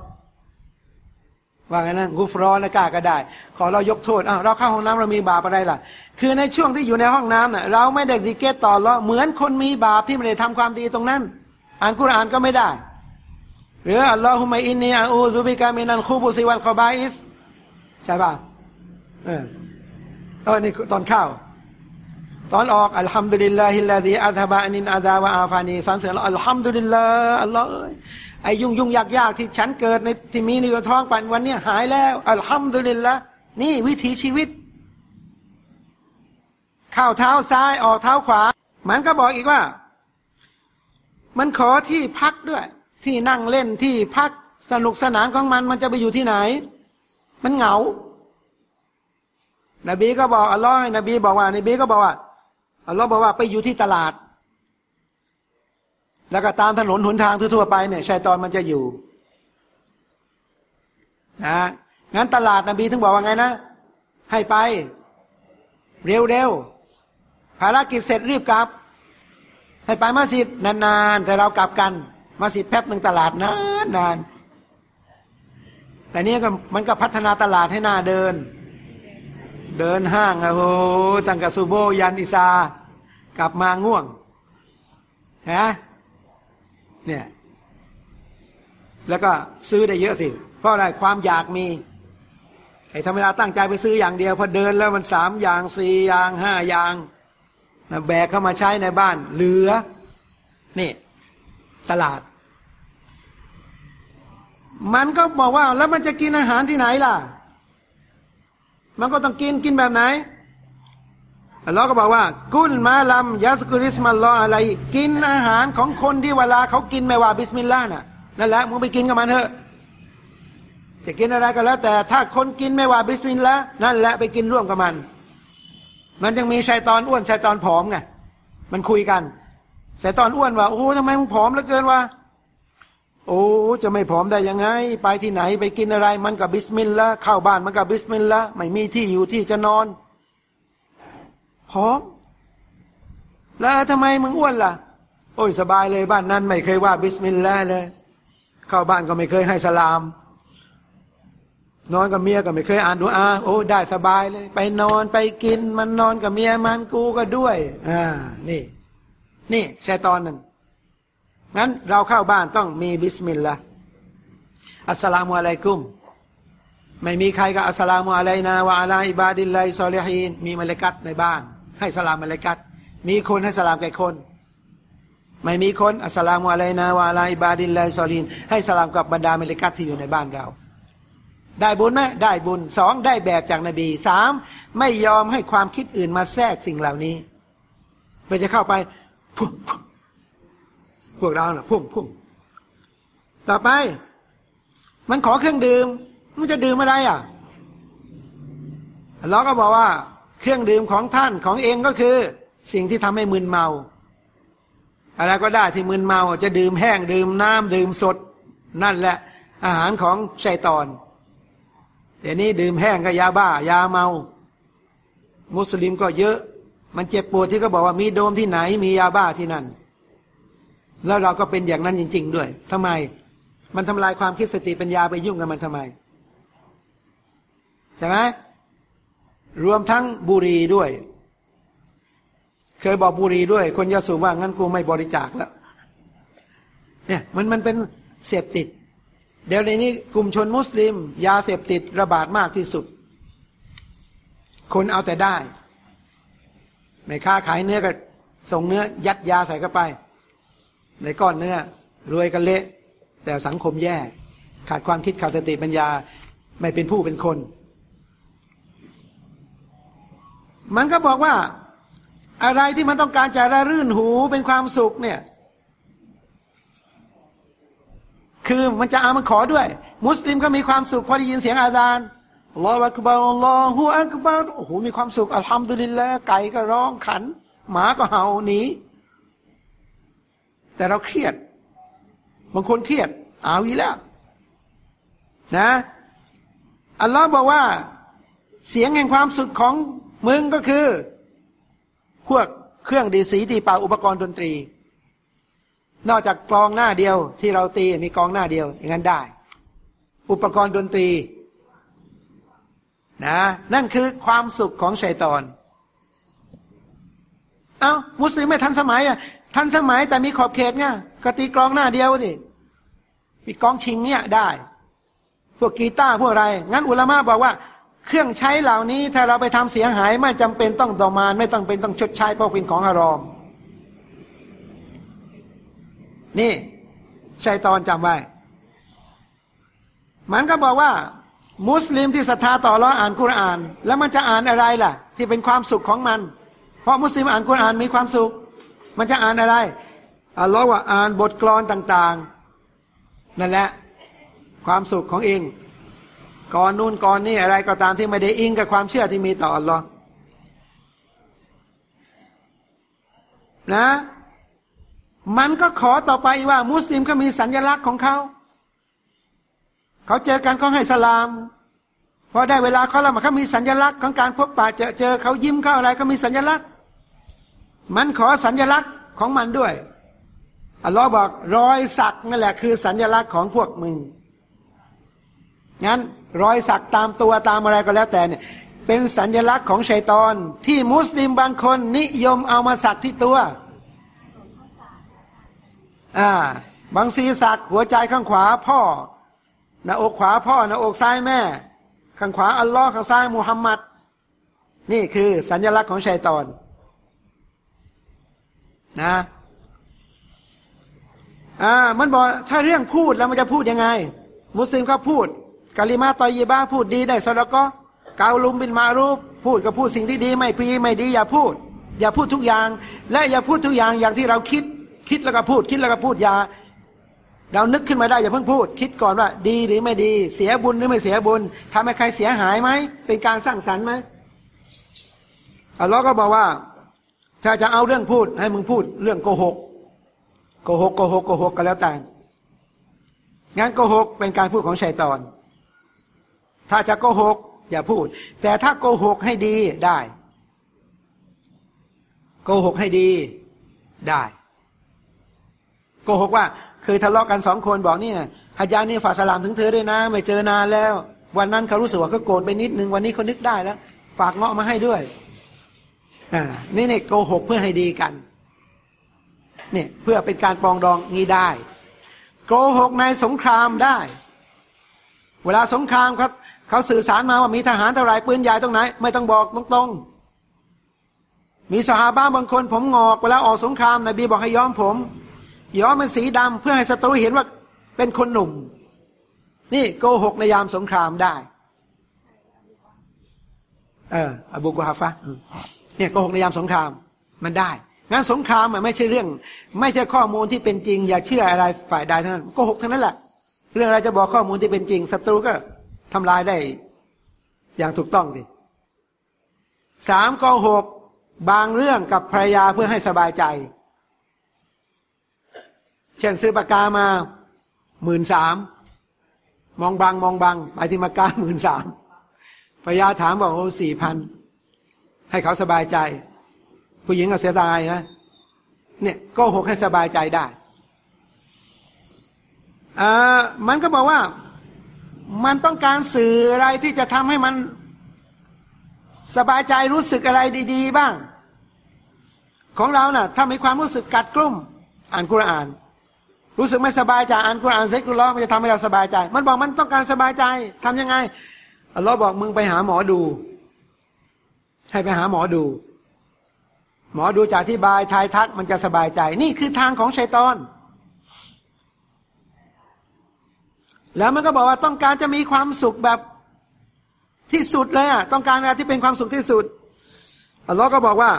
ว่าไงนะกุฟรอนละกาก็ได้ ขอเรายกโทษอ้าวเราเข้าห้องน้ำเรามีบาปอะไรล่ะ คือในช่วงที่อยู่ในห้องน้ำเน่ะเราไม่ได้ซิเกตต่อรอเหมือนคนมีบาปที่ไม่ได้ทำความดีตรงนั้น อ่านกุรอานก็ไม่ได้ หรือاللهم إني أعوذ بك من الخبث والخبائثใช่ป่ะเออเออนี่ตอนเข้า ตอนออกอัลฮัมดุลิลลาฮิลลาฮิอัลฮบานินอาดาวะอาฟานีสันเสริญอัลฮัมดุลิลลาอัลลอฮ์ไอ้ยุ่งยุ่งยากยากที่ฉันเกิดในที่มีในท้องปันวันนี้หายแล้วالحمد للهนี่วิถีชีวิต เข้าเท้าซ้ายออกเท้าขวา มันก็บอกอีกว่า มันขอที่พักด้วย ที่นั่งเล่นที่พักสนุกสนานของมันมันจะไปอยู่ที่ไหน มันเหงา นบีก็บอกอัลลอฮ์นบีบอกว่านบีก็บอกว่า อัลลอฮ์บอกว่าไปอยู่ที่ตลาด แล้วก็ตามถนนหนทางทั่วๆไปเนี่ยชายตอนมันจะอยู่นะงั้นตลาดนบีถึงบอกว่าไงนะ ให้ไป เร็วๆภารกิจเสร็จรีบกลับ ให้ไปมัสยิดนานๆ แต่เรากลับกันมัสยิดแป๊บหนึ่งตลาดนานนานแต่นี้ก็มันก็พัฒนาตลาดให้หน้าเดิน เดินห้างอะโหตั้งกซูโบยันอิซา กลับมาง่วงฮะเนี่ย แล้วก็ซื้อได้เยอะสิ เพราะอะไรความอยากมีไอ้ธรรมดาตั้งใจไปซื้ออย่างเดียวพอเดินแล้วมันสามอย่างสี่อย่างห้าอย่างแบกเข้ามาใช้ในบ้าน เหลือ นี่ ตลาด มันก็บอกว่าแล้วมันจะกินอาหารที่ไหนล่ะ มันก็ต้องกินกินแบบไหน อัลลอฮ์ก็บอกว่า กุลมาลัมยัสกุริสมัลลออะไร กินอาหารของคนที่เวลาเขากินไม่ว่า بسم الله น่ะนั่นแหละมึงไปกินกับมันเถอะจะกินอะไรก็แล้ว แต่ถ้าคนกินไม่ว่า بسم الله นั่นแหละไปกินร่วมกับมัน มันยังมีชัยตอนอ้วนชัยตอนผอมไงมันคุยกันชัยตอนอ้วนว่าโอ้ทำไมมึงผอมเหลือเกินวะโอ้จะไม่ผอมได้ยังไง ไปที่ไหนไปกินอะไรมันกับบิสมิลลาห์เข้าบ้านมันกับบิสมิลลาห์ไม่มีที่อยู่ที่จะนอน พร้อม แล้วทำไมมึงอ้วนล่ะ โอ้ยสบายเลยบ้านนั้น ไม่เคยว่า بسم الله เลย เข้าบ้านก็ไม่เคยให้สลาม นอนกับเมียก็ไม่เคยอ่านดุอาโอ้ได้สบายเลย ไปนอนไปกิน มันนอนกับเมียมันกูก็ด้วย อ่า นี่ นี่ชัยตอนนั้นงั้นเราเข้าบ้านต้องมีبسم الله السلام عليكمไม่มีใครก็อัสลามุอะลัยนาวะอะลาอิบาดิลไลซอลิฮีนมีมลกัตในบ้าน ให้สลามมลาอีกัตมีคนให้สลามแก่คน ไม่มีคนالسلام علينا وعلى عباد الله الصالحينให้สลามกับบรรดามลาอีกัตที่อยู่ในบ้านเรา ได้บุญไหมได้บุญสองได้แบบจากนบีสามไม่ยอมให้ความคิดอื่นมาแทรกสิ่งเหล่านี้ไปจะเข้าไปพุ่งพวกเราเน่ะพุ่งพุ่งต่อไป มันขอเครื่องดื่มมันจะดื่มอะไรอะเราก็บอกว่า เครื่องดื่มของท่านของเองก็คือ สิ่งที่ทำให้มึนเมา อะไรก็ได้ที่มึนเมาจะดื่มแห้งดื่มน้ำดื่มสด นั่นแหละ อาหารของชัยตอนเดี๋ยวนี้ดื่มแห้งก็ยาบ้ายาเมา มุสลิมก็เยอะ มันเจ็บปวดที่เขาบอกว่ามีโดมที่ไหนมียาบ้าที่นั่น แล้วเราก็เป็นอย่างนั้นจริง ๆ ด้วยทำไม มันทำลายความคิดสติปัญญาไปยุ่งกับมันทำไม ใช่ไหม รวมทั้งบุรีด้วย เคยบอกบุรีด้วย คนยาสูบว่างั้นกูไม่บริจาคแล้ว เนี่ยมันมันเป็นเสพติด เดี๋ยวในนี้กลุ่มชนมุสลิม ยาเสพติดระบาดมากที่สุด คนเอาแต่ได้ไม่ค้าขายเนื้อก็ส่งเนื้อยัดยาใส่เข้าไป ในก้อนเนื้อ รวยกันเละ แต่สังคมแย่ ขาดความคิดขาดสติปัญญา ไม่เป็นผู้เป็นคน มันก็บอกว่าอะไรที่มันต้องการจะระรื่นหูเป็นความสุขเนี่ย คือมันจะเอามันขอด้วย มุสลิมก็มีความสุขพอได้ยินเสียงอาดานลอฮฺอักบารอัลลอฮฺอักบารโอ้โหมีความสุขอัลฮัมดุลิลละไก่ก็ร้องขัน หมาก็เห่าหนีแต่เราเครียด บางคนเครียด เอาอีแล้ว นะอัลลอฮ์บอกว่า เสียงแห่งความสุขของ มึงก็คือ พวกเครื่องดีสีตีเป่าอุปกรณ์ดนตรี นอกจากกลองหน้าเดียวที่เราตีมีกลองหน้าเดียว อย่างนั้นได้ อุปกรณ์ดนตรี นะ นั่นคือความสุขของชัยตอน เอา้ามุสลิมไม่ทันสมัยอะทันสมัยแต่มีขอบเขตเนี่ยกตีกลองหน้าเดียวดิมีกลองชิงเนี่ยได้ พวกกีตาร์พวกอะไร งั้นอุลามะบอกว่า เครื่องใช้เหล่านี้ถ้าเราไปทำเสียหายไม่จำเป็นต้องดอมานไม่ต้องเป็นต้องชดใช้เพราะเป็นของอารอม นี่ชัยตอนจำไว้ มันก็บอกว่า มุสลิมที่ศรัทธาต่อรออ่านกุรอาน แล้วมันจะอ่านอะไรล่ะ ที่เป็นความสุขของมัน เพราะมุสลิมอ่านกุรอานมีความสุข มันจะอ่านอะไรอัลลอฮ์ว่าอ่านบทกลอนต่าง ๆ นั่นแหละ ความสุขของเอง ก่อนนู่นก่อนนี่อะไรก็ตามที่ไม่ได้อิงกับความเชื่อที่มีต่ออัลลอฮ์นะ มันก็ขอต่อไปว่า มุสลิมก็มีสัญลักษณ์ของเขา เขาเจอกันเขาให้สลามพอได้เวลาเขาละมาเขามีสัญลักษณ์ของการพบปะเจอเจอเขายิ้มเขาอะไรก็มีสัญลักษณ์ มันขอสัญลักษณ์ของมันด้วยอัลลอฮ์บอกรอยสักนั่นแหละคือสัญลักษณ์ของพวกมึง งั้นรอยสักตามตัวตามอะไรก็แล้วแต่เนี่ยเป็นสัญลักษณ์ของชัยตอนที่มุสลิมบางคนนิยมเอามาสักที่ตัวอ่าบางซีสักหัวใจข้างขวาพ่อหน้าอกขวาพ่อหน้าอกซ้ายแม่ ข้างขวาอัลลอฮ์ข้างซ้ายมุฮัมมัดนี่คือสัญลักษณ์ของชัยตอนนะอ่ามันบอกถ้าเรื่องพูดแล้วมันจะพูดยังไง มุสลิมเขาพูด กาลิมาตอยยบ้าพูดดีได้สแล้วก็กาลุมบินมารูปพูดก็พูดสิ่งที่ดีไม่พีไม่ดีอย่าพูด อย่าพูดทุกอย่าง และอย่าพูดทุกอย่างอย่างที่เราคิด คิดแล้วก็พูด คิดแล้วก็พูดอย่าเรานึกขึ้นมาได้อย่าเพิ่งพูด คิดก่อนว่า ดีหรือไม่ดี เสียบุญหรือไม่เสียบุญทำให้ใครเสียหายไหมเป็นการสร้างสรรค์ไหมอัลลอฮ์ก็บอกว่า ถ้าจะเอาเรื่องพูดให้มึงพูด เรื่องโกหกโกหกโกหกโกหกก็แล้วแต่งั้นโกหกเป็นการพูดของชัยตอน ถ้าจะโกหกอย่าพูด แต่ถ้าโกหกให้ดีได้ โกหกให้ดีได้โกหกว่าเคยทะเลาะกันสองคนบอกนี่ฮายานี่ฝากสลามถึงเธอด้วยนะ ไม่เจอนานแล้ว วันนั้นเขารู้สึกว่าก็โกรธไปนิดนึงวันนี้เขานึกได้แล้ว ฝากเงาะมาให้ด้วยอ่านี่เนี่ยโกหกเพื่อให้ดีกันเนี่ยเพื่อเป็นการปองดองงี้ได้ โกหกในสงครามได้ เวลาสงครามครับเขาสื่อสารมาว่ามีทหารเท่าไรปืนใหญ่ตรงไหน ไม่ต้องบอกตรงๆ มีสหาบ้าบางคนผมงอกเวลาออกสงครามนายบีบอกให้ย้อมผม ย้อมเป็นสีดำเพื่อให้ศัตรูเห็นว่าเป็นคนหนุ่ม นี่โกหกในยามสงครามได้เอออบูกุฮาฟะเนี่ยโกหกในยามสงครามมันได้งั้นสงครามมันไม่ใช่เรื่อง ไม่ใช่ข้อมูลที่เป็นจริง อย่าเชื่ออะไรฝ่ายใดเท่านั้นโกหกทั้งนั้นแหละ เรื่องอะไรจะบอกข้อมูลที่เป็นจริงศัตรูก็ทำลายได้อย่างถูกต้องดิสามโกหกบางเรื่องกับภรรยาเพื่อให้สบายใจ เช่นซื้อปากกามาหมื่นสามมองบางมองบางไปที่มากาหมื่นสามภรรยาถามบอกโอ้สี่พันให้เขาสบายใจ ผู้หญิงก็เสียดายนะ เนี่ยก็หกให้สบายใจได้ มันก็บอกว่ามันต้องการสื่ออะไรที่จะทำให้มันสบายใจรู้สึกอะไรดี ๆ บ้าง ของเรานะ่ะ ถ้ามีความรู้สึกกัดกลุ่ม อ่านกุรอาน รู้สึกไม่สบายใจอ่านกุรอานเซ็กรุล้อมันจะทำให้เราสบายใจ มันบอกมันต้องการสบายใจทำยังไงอัลลอฮ์บอกมึงไปหาหมอดู ให้ไปหาหมอดู หมอดูจะอธิบายทายทักมันจะสบายใจ นี่คือทางของชัยตอน แล้วมันก็บอกว่าต้องการจะมีความสุขแบบที่สุดเลยอะต้องการอะไรที่เป็นความสุขที่สุดอัลลอฮ์ก็บอกว่า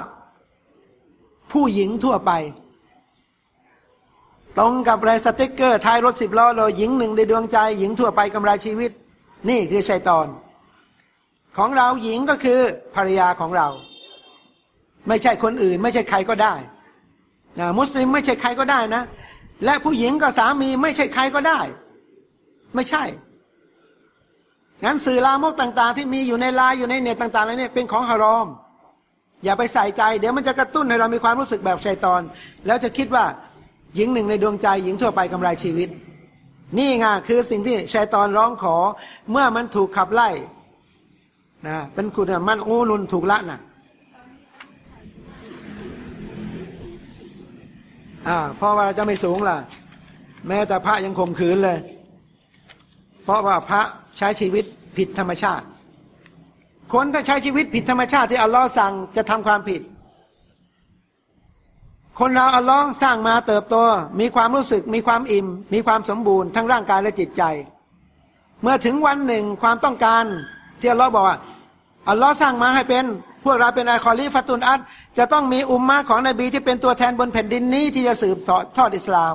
ผู้หญิงทั่วไป ตรงกับไรสติกเกอร์ท้ายรถสิบล้อเลยหญิงหนึ่งในดวงใจ หญิงทั่วไปกำไรชีวิต นี่คือชัยตอน ของเราหญิงก็คือภรรยาของเรา ไม่ใช่คนอื่น ไม่ใช่ใครก็ได้นะมุสลิมไม่ใช่ใครก็ได้นะ และผู้หญิงกับสามีไม่ใช่ใครก็ได้ ไม่ใช่ งั้นสื่อลามกต่าง ๆ ที่มีอยู่ในไลน์อยู่ในเน็ตต่างๆแล้วเนี่ยเป็นของฮารอม อย่าไปใส่ใจ เดี๋ยวมันจะกระตุ้นให้เรามีความรู้สึกแบบชัยตอน แล้วจะคิดว่าหญิงหนึ่งในดวงใจหญิงทั่วไปกำไรชีวิต นี่ไงคือสิ่งที่ชัยตอนร้องขอ เมื่อมันถูกขับไล่นะเป็นคุณมันโอูนุนถูกละนะ่ะอ่าเพราะว่าจะไม่สูงล่ะ แม้แต่พระยังข่มขืนเลย เพราะว่าพระใช้ชีวิตผิดธรรมชาติ คนถ้าใช้ชีวิตผิดธรรมชาติที่อัลลอฮ์สั่งจะทำความผิด คนเราอัลลอฮ์สร้างมาเติบโต มีความรู้สึก มีความอิ่ม มีความสมบูรณ์ทั้งร่างกายและจิตใจ เมื่อถึงวันหนึ่งความต้องการที่อัลลอฮ์บอกว่าอัลลอฮ์สร้างมาให้เป็นพวกเราเป็นไอคอลีฟัตุนอัตจะต้องมีอุมมาของนบีที่เป็นตัวแทนบนแผ่นดินนี้ที่จะสืบทอดอิสลาม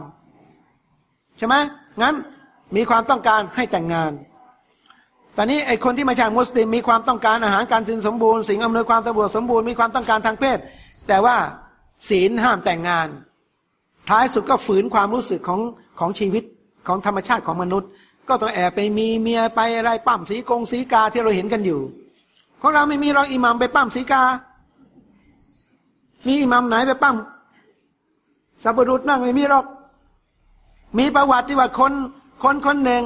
ใช่ไหมงั้น มีความต้องการให้แต่งงาน ตอนนี้ไอคนที่มาจากมุสลิมมีความต้องการอาหารการสินสมบูรณ์สิ่งอำนวยความสะดวกสมบูรณ์มีความต้องการทางเพศ แต่ว่าศีลห้ามแต่งงาน ท้ายสุดก็ฝืนความรู้สึกของของชีวิตของธรรมชาติของมนุษย์ ก็ต้องแอบไปมีเมียไปอะไรปั้มสีกงสีกาที่เราเห็นกันอยู่ของเราไม่มีเราอิหมัมไปปั้มสีกา มีอิหมัมไหนไปปั้มสับรุษนั่งไม่มีหรอก มีประวัติที่ว่าคน คนคนหนึ่ง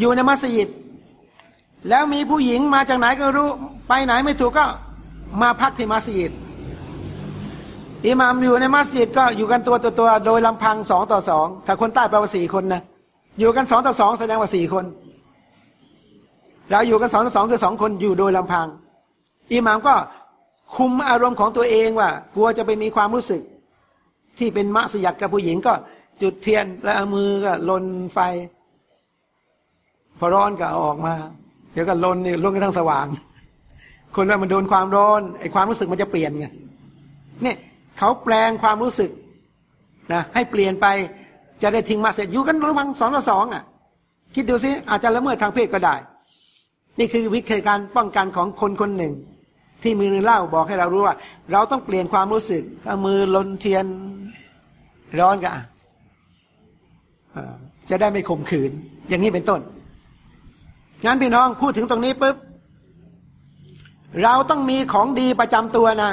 อยู่ในมัสยิด แล้วมีผู้หญิงมาจากไหนก็รู้ ไปไหนไม่ถูกก็มาพักที่มัสยิดอิหมามอยู่ในมัสยิดก็อยู่กันตัวตัวตัวโดยลำพังสองต่อสองถ้าคนใต้แปลว่าสี่คนนะอยู่กันสองต่อสองแสดงว่าสี่คน เราอยู่กันสองต่อสองคือสองคนอยู่โดยลำพังอิหมามก็คุมอารมณ์ของตัวเองว่า กลัวจะไปมีความรู้สึก ที่เป็นมัสยิดกับผู้หญิงก็ จุดเทียนและเอามือก็ลนไฟ พอร้อนก็เอาออกมา เดี๋ยวก็ลนนี่ลนกันทั้งสว่าง คนว่ามันโดนความร้อนไอ้ความรู้สึกมันจะเปลี่ยนไงเนี่ยเขาแปลงความรู้สึกนะให้เปลี่ยนไปจะได้ทิ้งมาเสร็จอยู่กันระมังสองต่อสองอะ คิดดูสิอาจจะละเมิดทางเพศก็ได้ นี่คือวิธีการป้องกันของคนคนหนึ่ง ที่มือเล่าบอกให้เรารู้ว่า เราต้องเปลี่ยนความรู้สึกถ้ามือลนเทียนร้อนก็ จะได้ไม่ข่มขืน อย่างนี้เป็นต้นงั้นพี่น้องพูดถึงตรงนี้ปุ๊บเราต้องมีของดีประจำตัวนะ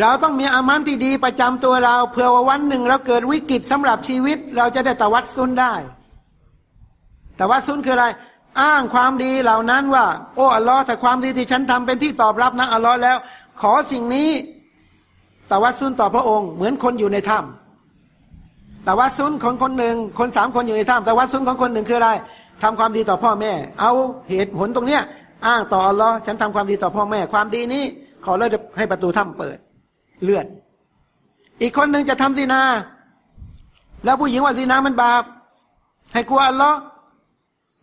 เราต้องมีอามันที่ดีประจำตัวเราเผื่อว่าวันหนึ่งเราเกิดวิกฤตสำหรับชีวิต เราจะได้ตวัดซุนได้แต่วัดซุนคืออะไร อ้างความดีเหล่านั้นว่า โอ้อัลลอฮ์แต่ความดีที่ฉันทำเป็นที่ตอบรับนะอัลลอฮ์แล้ว ขอสิ่งนี้ตวัดซุนต่อพระองค์ เหมือนคนอยู่ในถ้ำ แต่วัดซุนของคนหนึ่งคนสามคนอยู่ในถ้ำแต่วัดซุนของคนหนึ่งคืออะไรทำความดีต่อพ่อแม่ เอาเหตุผลตรงเนี้ย อ้างต่ออัลลอฮ์ฉันทำความดีต่อพ่อแม่ ความดีนี้ ขอเลิกให้ประตูถ้ำเปิด เลื่อนอีกคนหนึ่งจะทำซีนา แล้วผู้หญิงว่าซีนามันบาป ให้กลัวอัลลอฮ์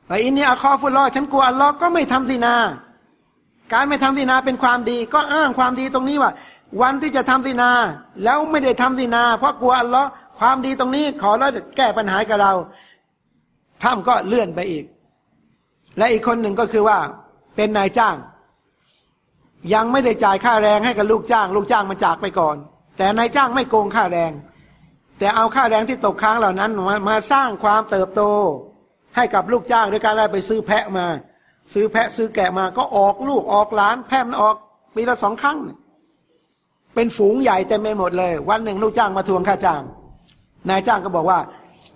ไอ้อินนี่อาคอฟุลลอฉันกลัวอัลลอฮ์ก็ไม่ทำสินา การไม่ทำสินาเป็นความดี ก็อ้างความดีตรงนี้ว่า วันที่จะทำสินา แล้วไม่ได้ทำสินา เพราะกลัวอัลลอฮ์ ความดีตรงนี้ขอแล้วแก้ปัญหากับเราทำก็เลื่อนไปอีก และอีกคนหนึ่งก็คือว่าเป็นนายจ้าง ยังไม่ได้จ่ายค่าแรงให้กับลูกจ้าง ลูกจ้างมันจากไปก่อน แต่นายจ้างไม่โกงค่าแรง แต่เอาค่าแรงที่ตกค้างเหล่านั้นมามาสร้างความเติบโต ให้กับลูกจ้างด้วยการได้ไปซื้อแพะมา ซื้อแพะซื้อแกะมาก็ออกลูกออกหลาน แพะมันออกปีละสองครั้ง เป็นฝูงใหญ่เต็มไปหมดเลย วันหนึ่งลูกจ้างมาทวงค่าจ้าง นายจ้างก็บอกว่า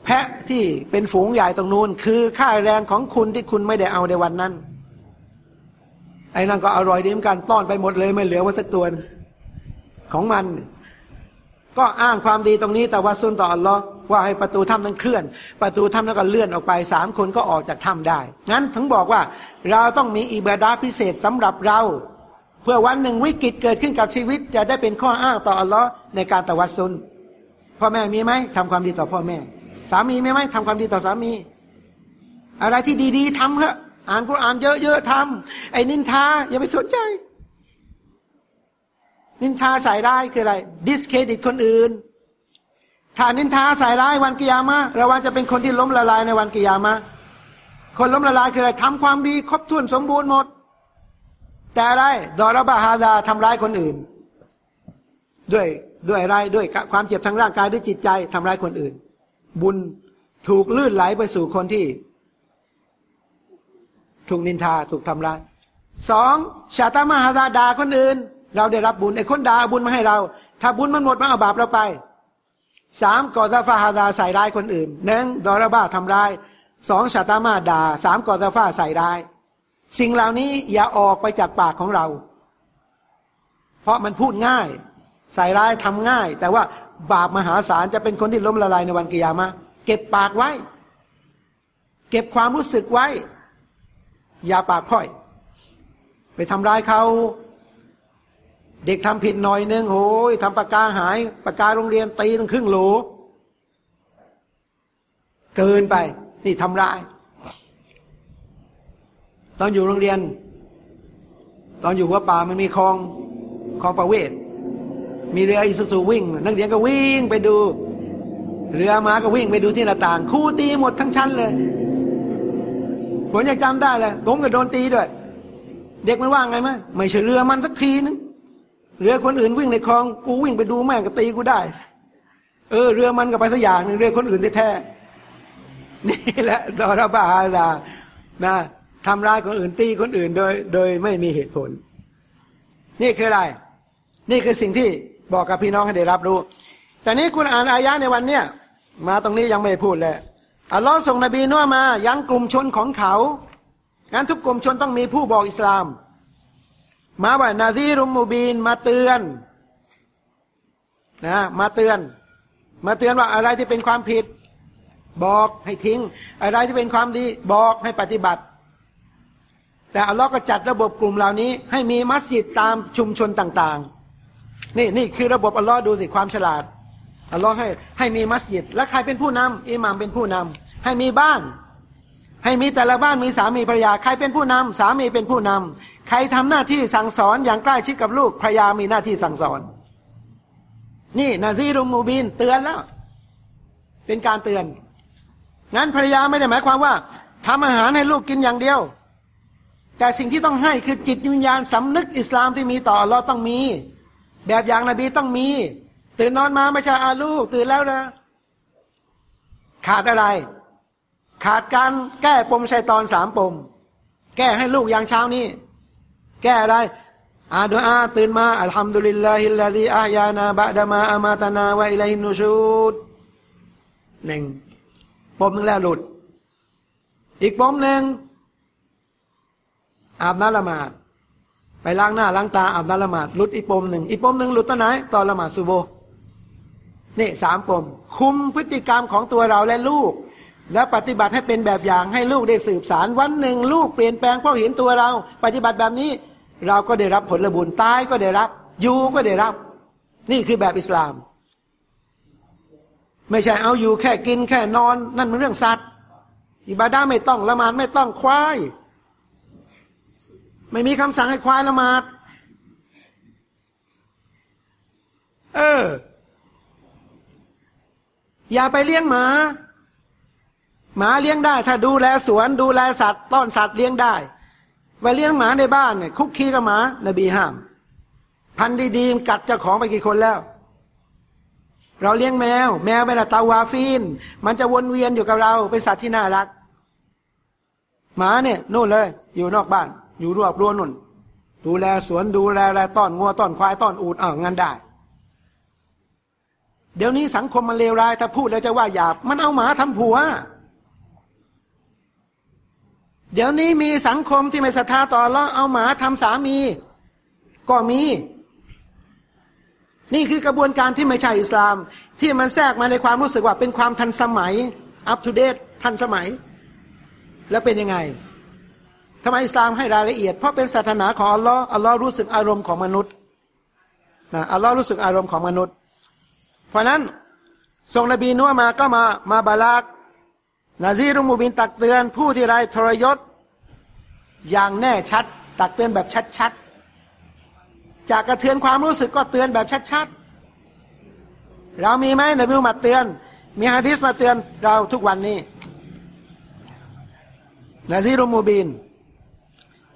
แพะที่เป็นฝูงใหญ่ตรงนู้น คือค่าแรงของคุณที่คุณไม่ได้เอาในวันนั้น ไอ้นั่นก็อร่อยดีเหมือนกันต้อนไปหมดเลยไม่เหลือว่าสักตัวของมัน ก็อ้างความดีตรงนี้แต่ว่าซุนต่ออัลลอฮ์ว่าให้ประตูถ้ำนั้นเคลื่อน ประตูถ้ำแล้วก็เลื่อนออกไปสามคนก็ออกจากถ้ำได้ งั้นถึงบอกว่า เราต้องมีอิบาดาพิเศษสำหรับเรา เพื่อวันหนึ่งวิกฤตเกิดขึ้นกับชีวิต จะได้เป็นข้ออ้างต่ออัลลอฮ์ในการตะวัดซุน พ่อแม่มีไหมทำความดีต่อพ่อแม่ สามีมีไหมทำความดีต่อสามี อะไรที่ดีๆทำเถอะอ่านกุรอานเยอะๆทำไอ้นินทาอย่าไปสนใจ นินทาใส่ร้ายคืออะไร ดิสเครดิตคนอื่นถ้านินทาใส่ร้ายวันกิยามะระวังจะเป็นคนที่ล้มละลายในวันกิยามะคนล้มละลายคืออะไรทำความดีครบถ้วนสมบูรณ์หมด แต่อะไรดอรบาฮาดาทำร้ายคนอื่น ด้วย ด้วยอะไรด้วยความเจ็บทางร่างกายด้วยจิตใจทำร้ายคนอื่น บุญถูกลื่นไหลไปสู่คนที่ ถูกนินทาถูกทำร้ายสองชาตามหาดาดาคนอื่น เราได้รับบุญไอ้คนด่าบุญมาให้เรา ถ้าบุญมันหมดมาเอาบาปเราไปสามกอซาฟาฮาดาใส่ร้ายคนอื่นหนึ่งดอรบ้าทำร้ายสองชาตามาดาสามกอซาฟาใส่ร้าย สิ่งเหล่านี้อย่าออกไปจากปากของเรา เพราะมันพูดง่าย ใส่ร้ายทำง่าย แต่ว่าบาปมหาศาลจะเป็นคนที่ล้มละลายในวันกิยามะเก็บปากไว้ เก็บความรู้สึกไว้ อย่าปากพ่อย ไปทำร้ายเขาเด็กทำผิดหน่อยนึงโอ้ยทำปากกาหายปากกาโรงเรียนตีตั้งครึ่งโหลเกินไป นี่ทำร้าย ตอนอยู่โรงเรียน ตอนอยู่หัวป่ามันมีคลองคลองประเวศ มีเรืออิสุสุวิ่ง นักเรียนก็วิ่งไปดู เรือม้าก็วิ่งไปดูที่หน้าต่างคู่ตีหมดทั้งชั้นเลยผมยังจำได้เลยผมก็โดนตีด้วย เด็กมันว่าไงมั้ยไม่ใช่เรือมันสักทีนึงเรือคนอื่นวิ่งในคลองกูวิ่งไปดูแม่งก็ตีกูได้ เออ เรือมันก็ไปสักอย่างหนึ่งเรือคนอื่นแท้นี่แหละดอรบาดานะทำร้ายคนอื่นตีคนอื่นโดย โดยไม่มีเหตุผล นี่คืออะไร นี่คือสิ่งที่ บอกกับพี่น้องให้ได้รับรู้ แต่นี้คุณอ่านอายะในวันเนี้ยมาตรงนี้ยังไม่พูดเลยอัลลอฮ์ส่งนบีนัวมายังกลุ่มชนของเขางั้นทุกกลุ่มชนต้องมีผู้บอกอิสลาม มาว่านาซีรุมมูบีนมาเตือนนะมาเตือน มาเตือนว่าอะไรที่เป็นความผิด บอกให้ทิ้ง อะไรที่เป็นความดีบอกให้ปฏิบัติ แต่อัลลอฮ์ก็จัดระบบกลุ่มเหล่านี้ ให้มีมัสยิดตามชุมชนต่าง ๆ นี่นี่คือระบบอัลลอฮ์ดูสิความฉลาดอัลลอฮ์ให้ให้มีมัสยิด และใครเป็นผู้นำอิหม่ามเป็นผู้นำให้มีบ้าน ให้มีแต่ละบ้านมีสามีภรรยา ใครเป็นผู้นำสามีเป็นผู้นำใครทำหน้าที่สั่งสอนอย่างใกล้ชิดกับลูกภรรยามีหน้าที่สั่งสอน นี่นาซีรุมมูบินเตือนแล้ว เป็นการเตือนงั้นภรรยาไม่ได้หมายความว่าทำอาหารให้ลูกกินอย่างเดียว แต่สิ่งที่ต้องให้คือจิตวิญญาณสำนึกอิสลามที่มีต่อเราต้องมี แบบอย่างนบีต้องมี ตื่นนอนมาไม่ใช่อาลูก ตื่นแล้วนะ ขาดอะไร ขาดการแก้ปมชัยตอนสามปม แก้ให้ลูกอย่างเช้านี้ แก้อะไรอาดูอาตื่นมาอัลฮัมดุลิลลาฮิลลาฮิอายานาบะดามาอามาตนาวะอิลัยนูชูดหนึ่งปมหนึ่งแล้วหลุด อีกปมหนึ่งอาบน้ำละหมาด ไปล้างหน้าล้างตาอาบน้ำละหมาดหลุดอีปมหนึ่งอีปมหนึ่งหลุดตอนไหนตอนละหมาดซูโบนี่สามปม คุมพฤติกรรมของตัวเราและลูก และปฏิบัติให้เป็นแบบอย่างให้ลูกได้สืบสารวันหนึ่ง ลูกเปลี่ยนแปลงเพราะเห็นตัวเรา ปฏิบัติแบบนี้ เราก็ได้รับผลบุญตายก็ได้รับอยู่ก็ได้รับ นี่คือแบบอิสลาม ไม่ใช่เอาอยู่แค่กินแค่นอน นั่นเป็นเรื่องสัตว์อิบาดาไม่ต้องละหมาดไม่ต้องควาย ไม่มีคำสั่งให้ควายละหมาด เออ อย่าไปเลี้ยงหมา หมาเลี้ยงได้ ถ้าดูแลสวนดูแลสัตว์ต้อนสัตว์เลี้ยงได้ไปเลี้ยงหมาในบ้านเนี่ยคุกคีกับหมา นบีห้าม พันดีๆกัดเจ้าของไปกี่คนแล้ว เราเลี้ยงแมว แมวเป็นตาวาฟีน มันจะวนเวียนอยู่กับเราเป็นสัตว์ที่น่ารัก หมาเนี่ยนู่นเลย อยู่นอกบ้าน อยู่รอบรั้วนุ่น ดูแลสวนดูแลอะไรต้อนงัวต้อนควายต้อนอูดเอ่างั้นได้ เดี๋ยวนี้สังคมมันเลวร้ายถ้าพูดแล้วจะว่าหยาบ มันเอาหมาทำผัว เดี๋ยวนี้มีสังคมที่ไม่ศรัทธาต่อแล้วเอาหมาทำสามี ก็มี นี่คือกระบวนการที่ไม่ใช่อิสลาม ที่มันแทรกมาในความรู้สึกว่าเป็นความทันสมัยอัปทูเดตทันสมัย แล้วเป็นยังไง ทำไมอิสลามให้รายละเอียด เพราะเป็นศาสนาของอัลลอฮ์อัลลอฮ์รู้สึกอารมณ์ของมนุษย์นะอัลลอฮ์รู้สึกอารมณ์ของมนุษย์ เพราะนั้นส่งนบีนัวมาก็มามาบาลากนาซีรุมูบินตักเตือนผู้ที่ไรทรยศ อย่างแน่ชัด ตักเตือนแบบชัดๆ จากกระเทือนความรู้สึกก็เตือนแบบชัดๆ เรามีไหมนบีมาเตือน มีฮะดิษมาเตือนเราทุกวันนี้นาซีรุมูบิน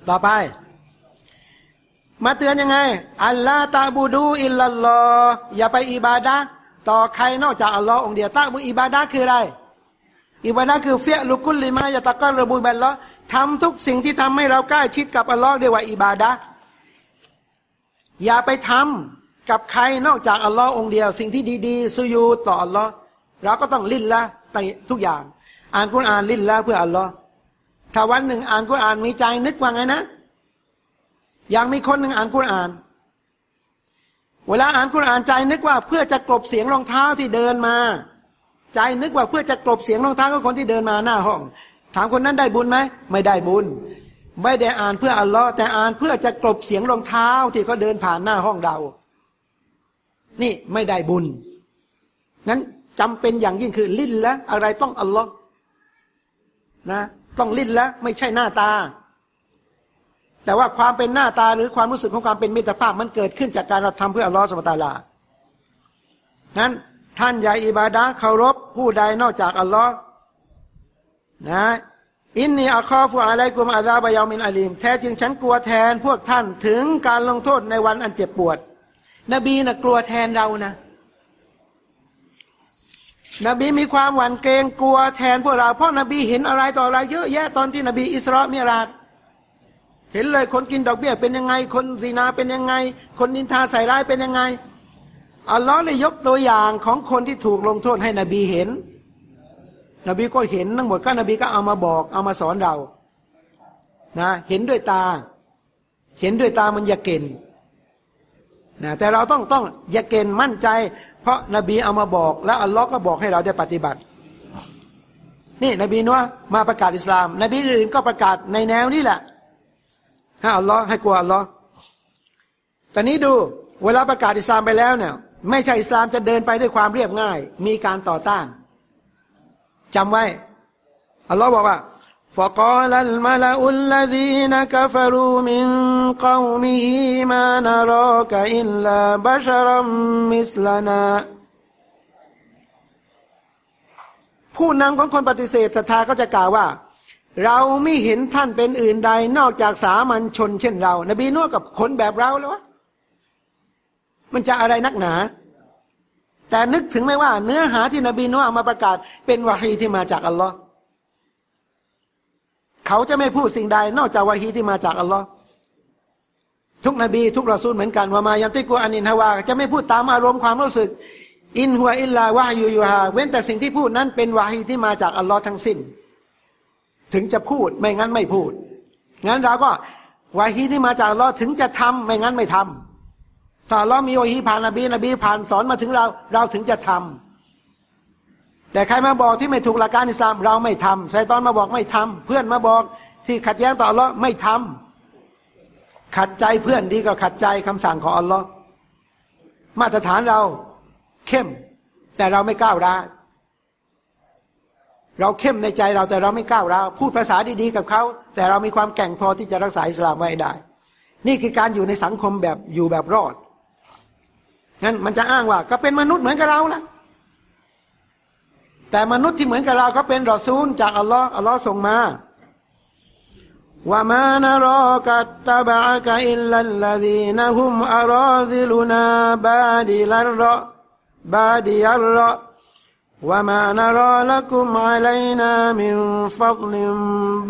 ต่อไป มาเตือนยังไง อัลลาตาบูดูอิลลัลลออย่าไปอิบาดะต่อใครนอกจากอัลลอฮ์องเดียวตาบูอิบาดะคืออะไรอิบาดะคือเฟียลุกุลลิมายะตะกอนระบุบัลลอทำทุกสิ่งที่ทำให้เราใกล้ชิดกับอัลลอฮ์เรียกว่าอิบาดะอย่าไปทำกับใครนอกจากอัลลอฮ์องเดียว สิ่งที่ดีๆสุยูต่ออัลลอฮ์เราก็ต้องลิ้นละไปทุกอย่าง อ่านกุณอ่านลิ้นละเพื่ออัลลอฮ์ ถ้าวันหนึ่งอ่านกุณอ่านมีใจนึกว่าไงนะอย่างมีคนหนึ่งอ่านกุณอ่าน เวลาอ่านกุณอ่านใจนึกว่าเพื่อจะกลบเสียงรองเท้าที่เดินมา ใจนึกว่าเพื่อจะกลบเสียงรองเท้าของคนที่เดินมาหน้าห้อง ถามคนนั้นได้บุญไหมไม่ได้บุญ ไม่ได้อ่านเพื่ออัลลอฮ์แต่อ่านเพื่อจะกลบเสียงรองเท้าที่เขาเดินผ่านหน้าห้องเรา นี่ไม่ได้บุญนั้นจำเป็นอย่างยิ่งคือลิ้นแล้วอะไรต้องอัลลอฮ์นะ ต้องลิ้นแล้วไม่ใช่หน้าตา แต่ว่าความเป็นหน้าตาหรือความรู้สึกของความเป็นมิตรภาพมันเกิดขึ้นจากการเราทำเพื่ออัลลอฮ์สุบตาลานั้นท่านอย่อิบาดะเคารพผู้ใดนอกจากอัลลอฮ์นะอินนีอัคอฟุอะไรกุมอาซาบยามินอาลีม แท้จริงฉันกลัวแทนพวกท่านถึงการลงโทษในวันอันเจ็บปวด นบีนะกลัวแทนเรานะ นบีมีความหวั่นเกรงกลัวแทนพวกเรา เพราะนบีเห็นอะไรต่ออะไรเยอะแยะตอนที่นบีอิสรามีราดเห็นเลยคนกินดอกเบี้ยเป็นยังไง คนซีนาเป็นยังไง คนนินทาใส่ร้ายเป็นยังไงอัลลอฮ์เลยยกตัวอย่างของคนที่ถูกลงโทษให้นบีเห็น นบีก็เห็นทั้งหมดก็นบีก็เอามาบอก เอามาสอนเรานะเห็นด้วยตา เห็นด้วยตามันอย่าเก่นนะแต่เราต้องต้องอย่าเก่นมั่นใจ เพราะนบีเอามาบอก แล้วอัลลอฮ์ก็บอกให้เราได้ปฏิบัติ นี่นบีนัวมาประกาศอิสลาม นบีอื่นก็ประกาศในแนวนี้แหละให้อัลลอฮ์ให้กลัวอัลลอฮ์แตอนนี้ดูเวลาประกาศอิสลามไปแล้วเนี่ย ไม่ใช่อิสลามจะเดินไปด้วยความเรียบง่าย มีการต่อต้านจำไว้อัลลอฮ์บอกว่า فقال الملأ الذين كفروا من قومه ما نراك إلا بشرا مثلنا ผู้นำของคนปฏิเสธศรัทธาก็จะกล่าวว่า เราไม่เห็นท่านเป็นอื่นใด นอกจากสามัญชนเช่นเรา นบีนัวกับคนแบบเราแล้ววะมันจะอะไรนักหนา แต่นึกถึงไหมว่า เนื้อหาที่นบีนุ่ามาประกาศ เป็นวาฮีที่มาจากอัลลอฮ์ เขาจะไม่พูดสิ่งใด นอกจากวาฮีที่มาจากอัลลอฮ์ทุกนบี ทุกรอซูลเหมือนกันว่ามายันติกูอานินฮาวา จะไม่พูดตามอารมณ์ความรู้สึก อินหัวอิลลาวายูยูฮาเว้นแต่สิ่งที่พูดนั้นเป็นวาฮีที่มาจากอัลลอฮ์ทั้งสิ้น ถึงจะพูดไม่งั้นไม่พูด งั้นเราก็วาฮีที่มาจากอัลลอฮ์ถึงจะทำไม่งั้นไม่ทำถ้าเรามีโอฮีผ่านนบีนบีผ่านสอนมาถึงเรา เราถึงจะทำ แต่ใครมาบอกที่ไม่ถูกหลักการอิสลามเราไม่ทำไซตอนมาบอกไม่ทำเพื่อนมาบอกที่ขัดแย้งต่ออัลลอฮ์ไม่ทำขัดใจเพื่อนดีกว่าขัดใจคำสั่งของอัลลอฮ์มาตรฐานเราเข้ม แต่เราไม่ก้าวร้าวเราเข้มในใจเราแต่เราไม่ก้าวร้าวพูดภาษาดีๆกับเขา แต่เรามีความแก่งพอที่จะรักษาอิสลามไว้ได้ นี่คือการอยู่ในสังคมแบบอยู่แบบรอดงั้นมันจะอ้างว่าก็เป็นมนุษย์เหมือนกับเราล่ะ แต่มนุษย์ที่เหมือนกับเราก็เป็นรอซูล จากอัลลอฮ์อัลลอฮ์ส่งมาว่ามานารอกัตตาบะกะอิลลัลลดีนะฮุมอารอซิลูนาบาดิลัรระบาดิอัรระว่ามานาโรลักุมอะลัยนามินฟัดลิม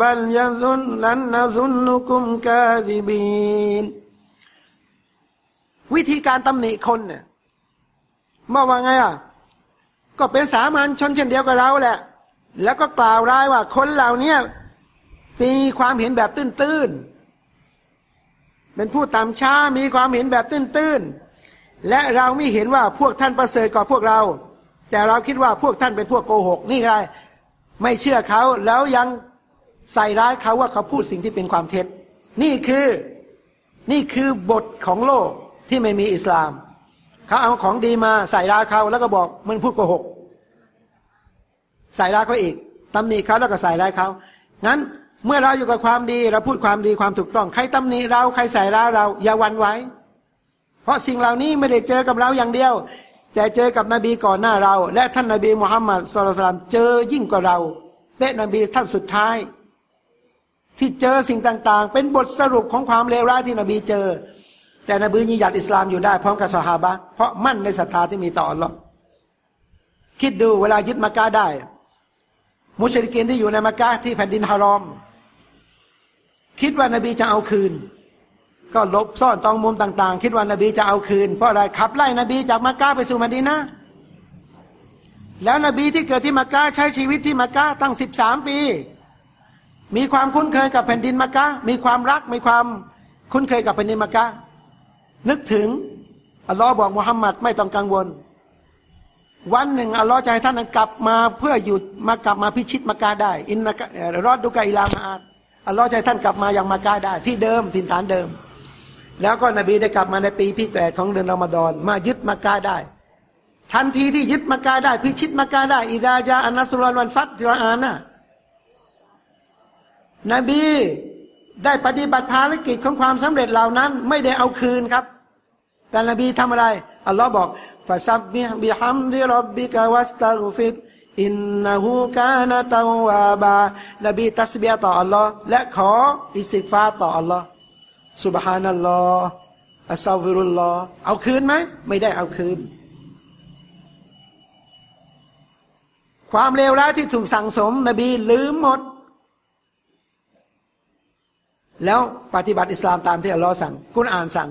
บัลยัซุนลันนซุนนุคุมกาดิบีนวิธีการตำหนิคนเนี่ยมาว่าไงอะ ก็เป็นสามัญชนเช่นเดียวกับเราแหละ แล้วก็กล่าวร้ายว่าคนเหล่านี้มีความเห็นแบบตื้นๆเป็นผู้ตามช้ามีความเห็นแบบตื้นๆและเราไม่เห็นว่าพวกท่านประเสริฐกว่าพวกเรา แต่เราคิดว่าพวกท่านเป็นพวกโกหก นี่ไงไม่เชื่อเขาแล้วยังใส่ร้ายเขาว่าเขาพูดสิ่งที่เป็นความเท็จ นี่คือนี่คือบทของโลกที่ไม่มีอิสลาม เขาเอาของดีมาใส่ร้ายเขาแล้วก็บอกมันพูดโกหก ใส่ร้ายเขาอีกตำหนิเขาแล้วก็ใส่ร้ายเขางั้นเมื่อเราอยู่กับความดีเราพูดความดีความถูกต้อง ใครตำหนิเราใครใส่ร้ายเราอย่าวันไว้ เพราะสิ่งเหล่านี้ไม่ได้เจอกับเราอย่างเดียว แต่เจอกับนบีก่อนหน้าเรา และท่านนบีมุฮัมมัดสุลตัลเจอยิ่งกว่าเราเป็นนบีท่านสุดท้าย ที่เจอสิ่งต่างๆ เป็นบทสรุปของความเลวร้ายที่นบีเจอ แต่นบียืนหยัดอิสลามอยู่ได้พร้อมกับสหาบะเพราะมั่นในศรัทธาที่มีต่ออัลลอฮ์คิดดูเวลายึดมักกะได้ มุชลิกินที่อยู่ในมักกะที่แผ่นดินฮารอม คิดว่านบีจะเอาคืน ก็ลบซ่อนตองมุมต่าง ๆ คิดว่านบีจะเอาคืน เพราะอะไรขับไล่นบีจากมักกะไปสู่มดีนะแล้วนบีที่เกิดที่มักกะใช้ชีวิตที่มักกะตั้งสิบสามปี มีความคุ้นเคยกับแผ่นดินมักกะมีความรักมีความคุ้นเคยกับแผ่นดินมักกะ นึกถึงอัลลอฮ์บอกมุฮัมมัดไม่ต้องกังวล วันหนึ่งอัลลอฮ์จะให้ท่านกลับมาเพื่อหยุดมากลับมาพิชิตมักกะได้ อินนักรอดดุกะอิลามาอัลลอฮ์จะให้ท่านกลับมาอย่างมักกะได้ ที่เดิมถิ่นฐานเดิม แล้วก็นบีได้กลับมาในปีพิแปดของเดือนรอมฎอนมายึดมักกะได้ ทันทีที่ยึดมักกะได้ พิชิตมักกะได้อิดาจาอันนัสุรอนวันฟัตที่เราอ่านะนบีได้ปฏิบัติภารกิจของความสำเร็จเหล่านั้น ไม่ได้เอาคืนครับ แต่นบีทำอะไร อัลลอฮ์บอกฟาซับบิบิฮัมดิรับบิกะวัสตักฟิดอินนหูกานะตาวาบานบีตัสเบียต่ออัลลอฮ์และขออิสติกฟารต่ออัลลอฮ์سبحان الله أستغفر اللهเอาคืนไหมไม่ได้เอาคืน ความเลวร้ายที่ถูกสั่งสม นบีลืมหมด แล้วปฏิบัติอิสลามตามที่อัลลอฮ์สั่ง กุรอานสั่ง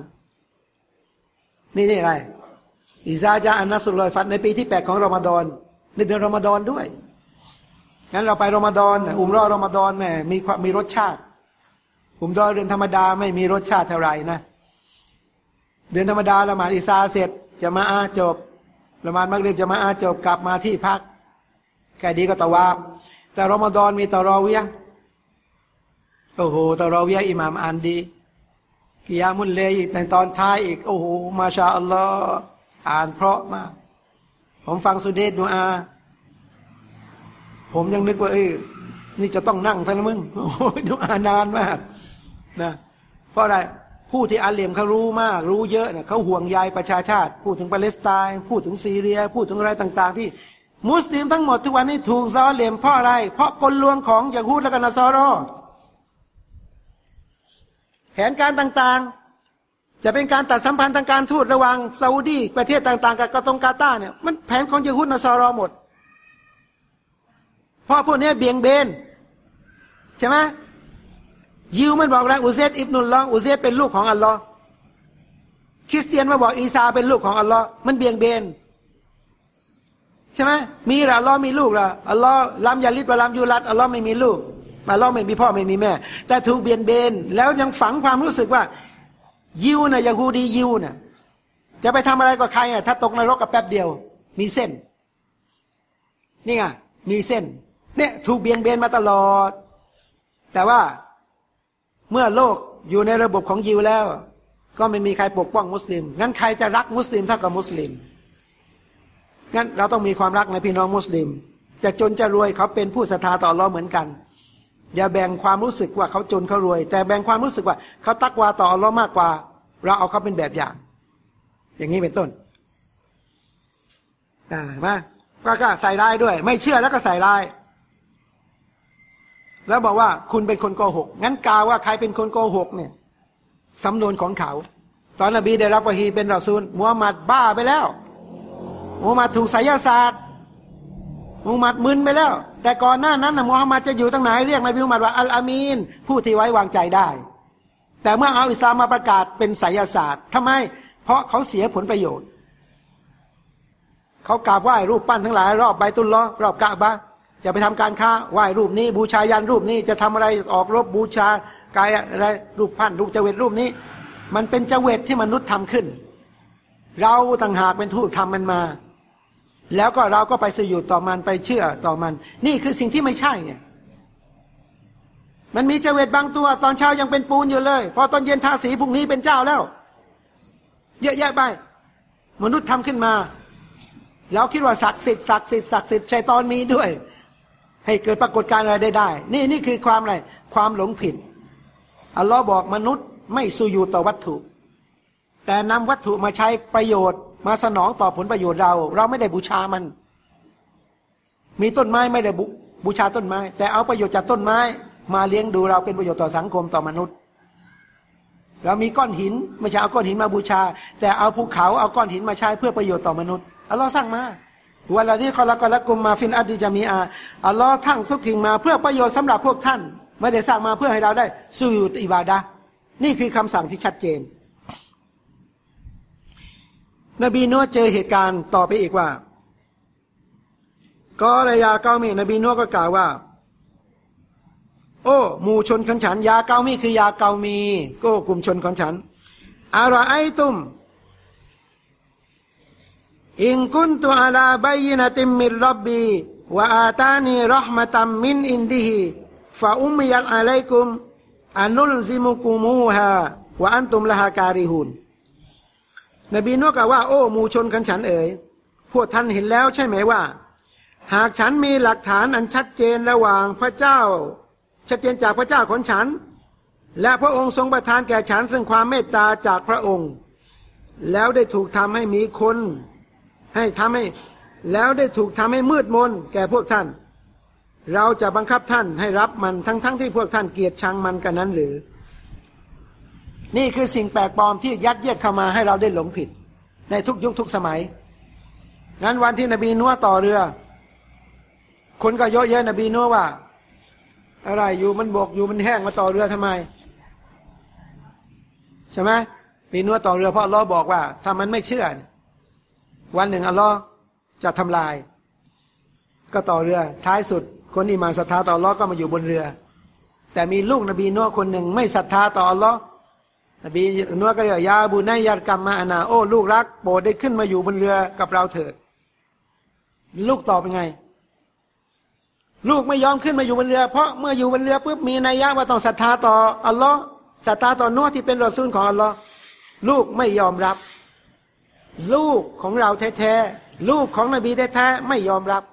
นี่นี่อะไรอิซาจาอันนัสุลลอยฟัดในปีที่แปดของรอมฎอนในเดือนรอมฎอนด้วยงั้นเราไปรอมฎอนอุมรอรอมฎอนแม่มีมีรสชาติผมดอเดือนธรรมดาไม่มีรสชาติเท่าไหร่นะเดือนธรรมดาละหมาดอิสาเสร็จจะมาอาจบละหมาดมักริบจะมาอาจบกลับมาที่พักแค่ดีก็ตะวาบแต่รอมฎอนมีตะรอเวียโอ้โหตะรอเวียอิหมามอ่านดี กิยามุลเลยในตอนท้ายอีก โอ้โหมาชาอัลลอฮ์อ่านเพราะมาก ผมฟังสุเดชดูอา ผมยังนึกว่าเออนี่จะต้องนั่งซะนะมึงโอ้ยดูอานานมากนะเพราะอะไรผู้ที่อาเลมเขารู้มาก รู้เยอะเนี่ยเขาห่วงใยประชาชาติ พูดถึงปาเลสไตน์พูดถึงซีเรีย พูดถึงอะไรต่าง ๆ ที่ มุสลิมทั้งหมดทุกวันนี้ถูกซอเลมเพราะอะไร เพราะกลลวงของยาฮูดและกันนาซอรอ แผนการต่างๆ จะเป็นการตัดสัมพันธ์ทางการทูตระหว่างซาอุดีประเทศต่างๆ กับกตงกาตาเนี่ยมันแผนของยาฮูดนาซอรอหมดเพราะพวกนี้เบี่ยงเบนใช่ไหมยิวมันบอกแล้วอุเซตอิบนุลลองอุเซตเป็นลูกของอัลลอฮ์คริสเตียนมาบอกอีซาเป็นลูกของอัลลอฮ์มันเบี่ยงเบนใช่ไหมมีหรออัลลอฮ์มีลูกหรืออัลลอฮ์ลำยาลิดวะลำยูรัดอัลลอฮ์ไม่มีลูก อัลลอฮ์ไม่มีพ่อไม่มีแม่ แต่ถูกเบียงเบนแล้วยังฝังความรู้สึกว่า ยิวนะยาฮูดียิวนะจะไปทำอะไรกับใครอะถ้าตกนรกกับแป๊บเดียว มีเส้น นี่ไงมีเส้น เนี่ย ถูกเบียงเบนมาตลอด แต่ว่าเมื่อโลกอยู่ในระบบของยิวแล้ว ก็ไม่มีใครปกป้องมุสลิม งั้นใครจะรักมุสลิมเท่ากับมุสลิม งั้นเราต้องมีความรักในพี่น้องมุสลิม จะจนจะรวยเขาเป็นผู้ศรัทธาต่ออัลลอเหมือนกัน อย่าแบ่งความรู้สึกว่าเขาจนเขารวย แต่แบ่งความรู้สึกว่าเขาตักวาต่ออัลลอฮ์มากกว่า เราเอาเขาเป็นแบบอย่าง อย่างนี้เป็นต้นอ่ามาก็ใส่ร้ายด้วย ไม่เชื่อแล้วก็ใส่ร้าย แล้วบอกว่าคุณเป็นคนโกหก งั้นกล่าวว่าใครเป็นคนโกหกเนี่ยสำนวนของเขา ตอนนบีได้รับวะฮีเป็นรอซูลมูฮัมหมัดบ้าไปแล้วมูฮัมหมัดถูกไสยศาสตร์มูฮัมหมัดมึนไปแล้ว แต่ก่อนหน้านั้นนะมูฮัมหมัดจะอยู่ตั้งไหนเรียกนบีมูฮัมมัดว่าอัลอามีนผู้ที่ไว้วางใจได้ แต่เมื่อเอาอิสลามมาประกาศเป็นไสยศาสตร์ทำไม เพราะเขาเสียผลประโยชน์ เขากราบไหว้รูปปั้นทั้งหลาย รอบใบตุลล้อรอบกะบะจะไปทำการค้าไหว้รูปนี้ บูชายันรูปนี้จะทำอะไรออกรบบูชากายอะไรรูปพันรูปเจวิตรูปนี้ มันเป็นเจวิตที่มนุษย์ทำขึ้น เราต่างหากเป็นทูตทำมันมา แล้วก็เราก็ไปสยุดต่อมันไปเชื่อต่อมัน นี่คือสิ่งที่ไม่ใช่ไงมันมีเจวิตบางตัว ตอนเช้ายังเป็นปูนอยู่เลย พอตอนเย็นทาสีพรุ่งนี้เป็นเจ้าแล้ว เยอะแยะไปมนุษย์ทำขึ้นมา แล้วคิดว่าศักดิ์สิทธิ์ศักดิ์สิทธิ์ศักดิ์สิทธิ์ชัยตอนมีด้วย ให้เกิดปรากฏการณ์อะไรได้ได้ นี่นี่คือความอะไรความหลงผิดอัลลอฮ์บอกมนุษย์ไม่สูยูต่อวัตถุ แต่นำวัตถุมาใช้ประโยชน์ มาสนองต่อผลประโยชน์เรา เราไม่ได้บูชามัน มีต้นไม้ไม่ได้บบูชาต้นไม้ แต่เอาประโยชน์จากต้นไม้ มาเลี้ยงดูเราเป็นประโยชน์ต่อสังคมต่อมนุษย์ เรามีก้อนหินไม่ใช่เอาก้อนหินมาบูชา แต่เอาภูเขาเอาก้อนหินมาใช้เพื่อประโยชน์ต่อมนุษย์อัลลอฮ์สร้างมาวันละที่คอละกอละกุมมาฟินอัดีจะมีอาอัลลอฮ์ทั้งสุกิ่งมาเพื่อประโยชน์สำหรับพวกท่าน ไม่ได้สร้างมาเพื่อให้เราได้สู่อิบาดะนี่คือคำสั่งที่ชัดเจน นบีนัวเจอเหตุการณ์ต่อไปอีกว่า ก็ระยาเก้ามีนบีนัวก็กล่าวว่า โอ้หมู่ชนของฉัน ยาเกามีคือยาเกามีก็กลุ่มชนของฉันอาราไอตุมإن كنت على بينة من ربي وآتاني رحمة من عنده فعميت عليكم أنلزمكموها وأنتم لها كارهون นบีนัวฮ์ก็ว่าโอ้หมู่ชนของฉันเอ๋ยพวกท่านเห็นแล้วใช่ไหมว่า หากฉันมีหลักฐานอันชัดเจนระหว่างพระเจ้า ชัดเจนจากพระเจ้าของฉัน และพระองค์ทรงประทานแก่ฉันซึ่งความเมตตาจากพระองค์ แล้วได้ถูกทำให้มีคน ให้ทำให้แล้วได้ถูกทำให้มืดมนแก่พวกท่าน เราจะบังคับท่านให้รับมันทั้งๆทที่พวกท่านเกลียดชังมันกันนั้นหรือ นี่คือสิ่งแปลกปลอมที่ยัดเยียดเข้ามาให้เราได้หลงผิด ในทุกยุคทุกสมัย งั้นวันที่นบีนัวต่อเรือ คนก็เยอะแยะนบีนัวว่า อะไรอยู่มันบกอยู่มันแห้งมาต่อเรือทำไม ใช่ไหมมีนัวต่อเรือเพราะล้อบอกว่า ถ้ามันไม่เชื่อ วันหนึ่งอัลลอฮ์จะทำลาย ก็ต่อเรือ ท้ายสุด คนที่มาศรัทธาต่ออัลลอฮ์ก็มาอยู่บนเรือ แต่มีลูกนบีนัวคนหนึ่งไม่ศรัทธาต่ออัลลอฮ์ นบีนัวก็เรียกยาบุนายยัดกรรมมาอนาโอ้ลูกรักโปรดได้ขึ้นมาอยู่บนเรือกับเราเถิด ลูกตอบเป็นไง ลูกไม่ยอมขึ้นมาอยู่บนเรือ เพราะเมื่ออยู่บนเรือปุ๊บมีนัยยะว่าต้องศรัทธาต่ออัลลอฮ์ศรัทธาต่อนัวที่เป็นรอซูลของอัลลอฮ์ลูกไม่ยอมรับ ลูกของเราแท้ๆลูกของนบีแท้ๆไม่ยอมรับ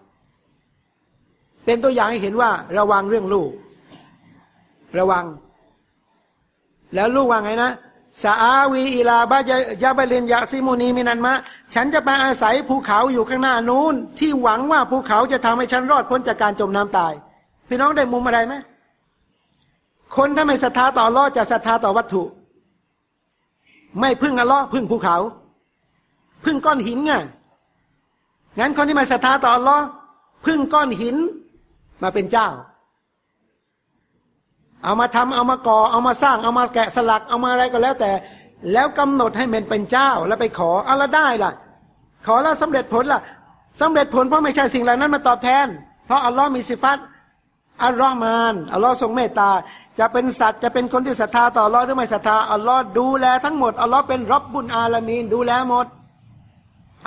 เป็นตัวอย่างให้เห็นว่าระวังเรื่องลูก ระวัง แล้วลูกว่าไงนะسآوي إلى جبل يعصمني من الماء ฉันจะไปอาศัยภูเขาอยู่ข้างหน้านู้น ที่หวังว่าภูเขาจะทำให้ฉันรอดพ้นจากการจมน้ำตาย พี่น้องได้มุมอะไรไหมคนถ้าไม่ศรัทธาต่อรอดจะศรัทธาต่อวัตถุ ไม่พึ่งอัลลอฮ์พึ่งภูเขา พึ่งก้อนหินไงงั้นคนที่มาศรัทธาต่ออัลลอฮ์พึ่งก้อนหินมาเป็นเจ้า เอามาทำเอามาก่อเอามาสร้างเอามาแกะสลักเอามาอะไรก็แล้วแต่ แล้วกำหนดให้มันเป็นเจ้าแล้วไปขอเอาละได้ล่ะ ขอแล้วสำเร็จผลล่ะสำเร็จผลเพราะไม่ใช่สิ่งเหล่านั้นมาตอบแทน เพราะอัลลอฮ์มีสิฟัตอัลลอฮ์มานอัลลอฮ์ทรงเมตตา จะเป็นสัตว์จะเป็นคนที่ศรัทธาต่ออัลลอฮ์หรือไม่ศรัทธาอัลลอฮ์ดูแลทั้งหมดอัลลอฮ์เป็นرب العالمين ดูแลหมด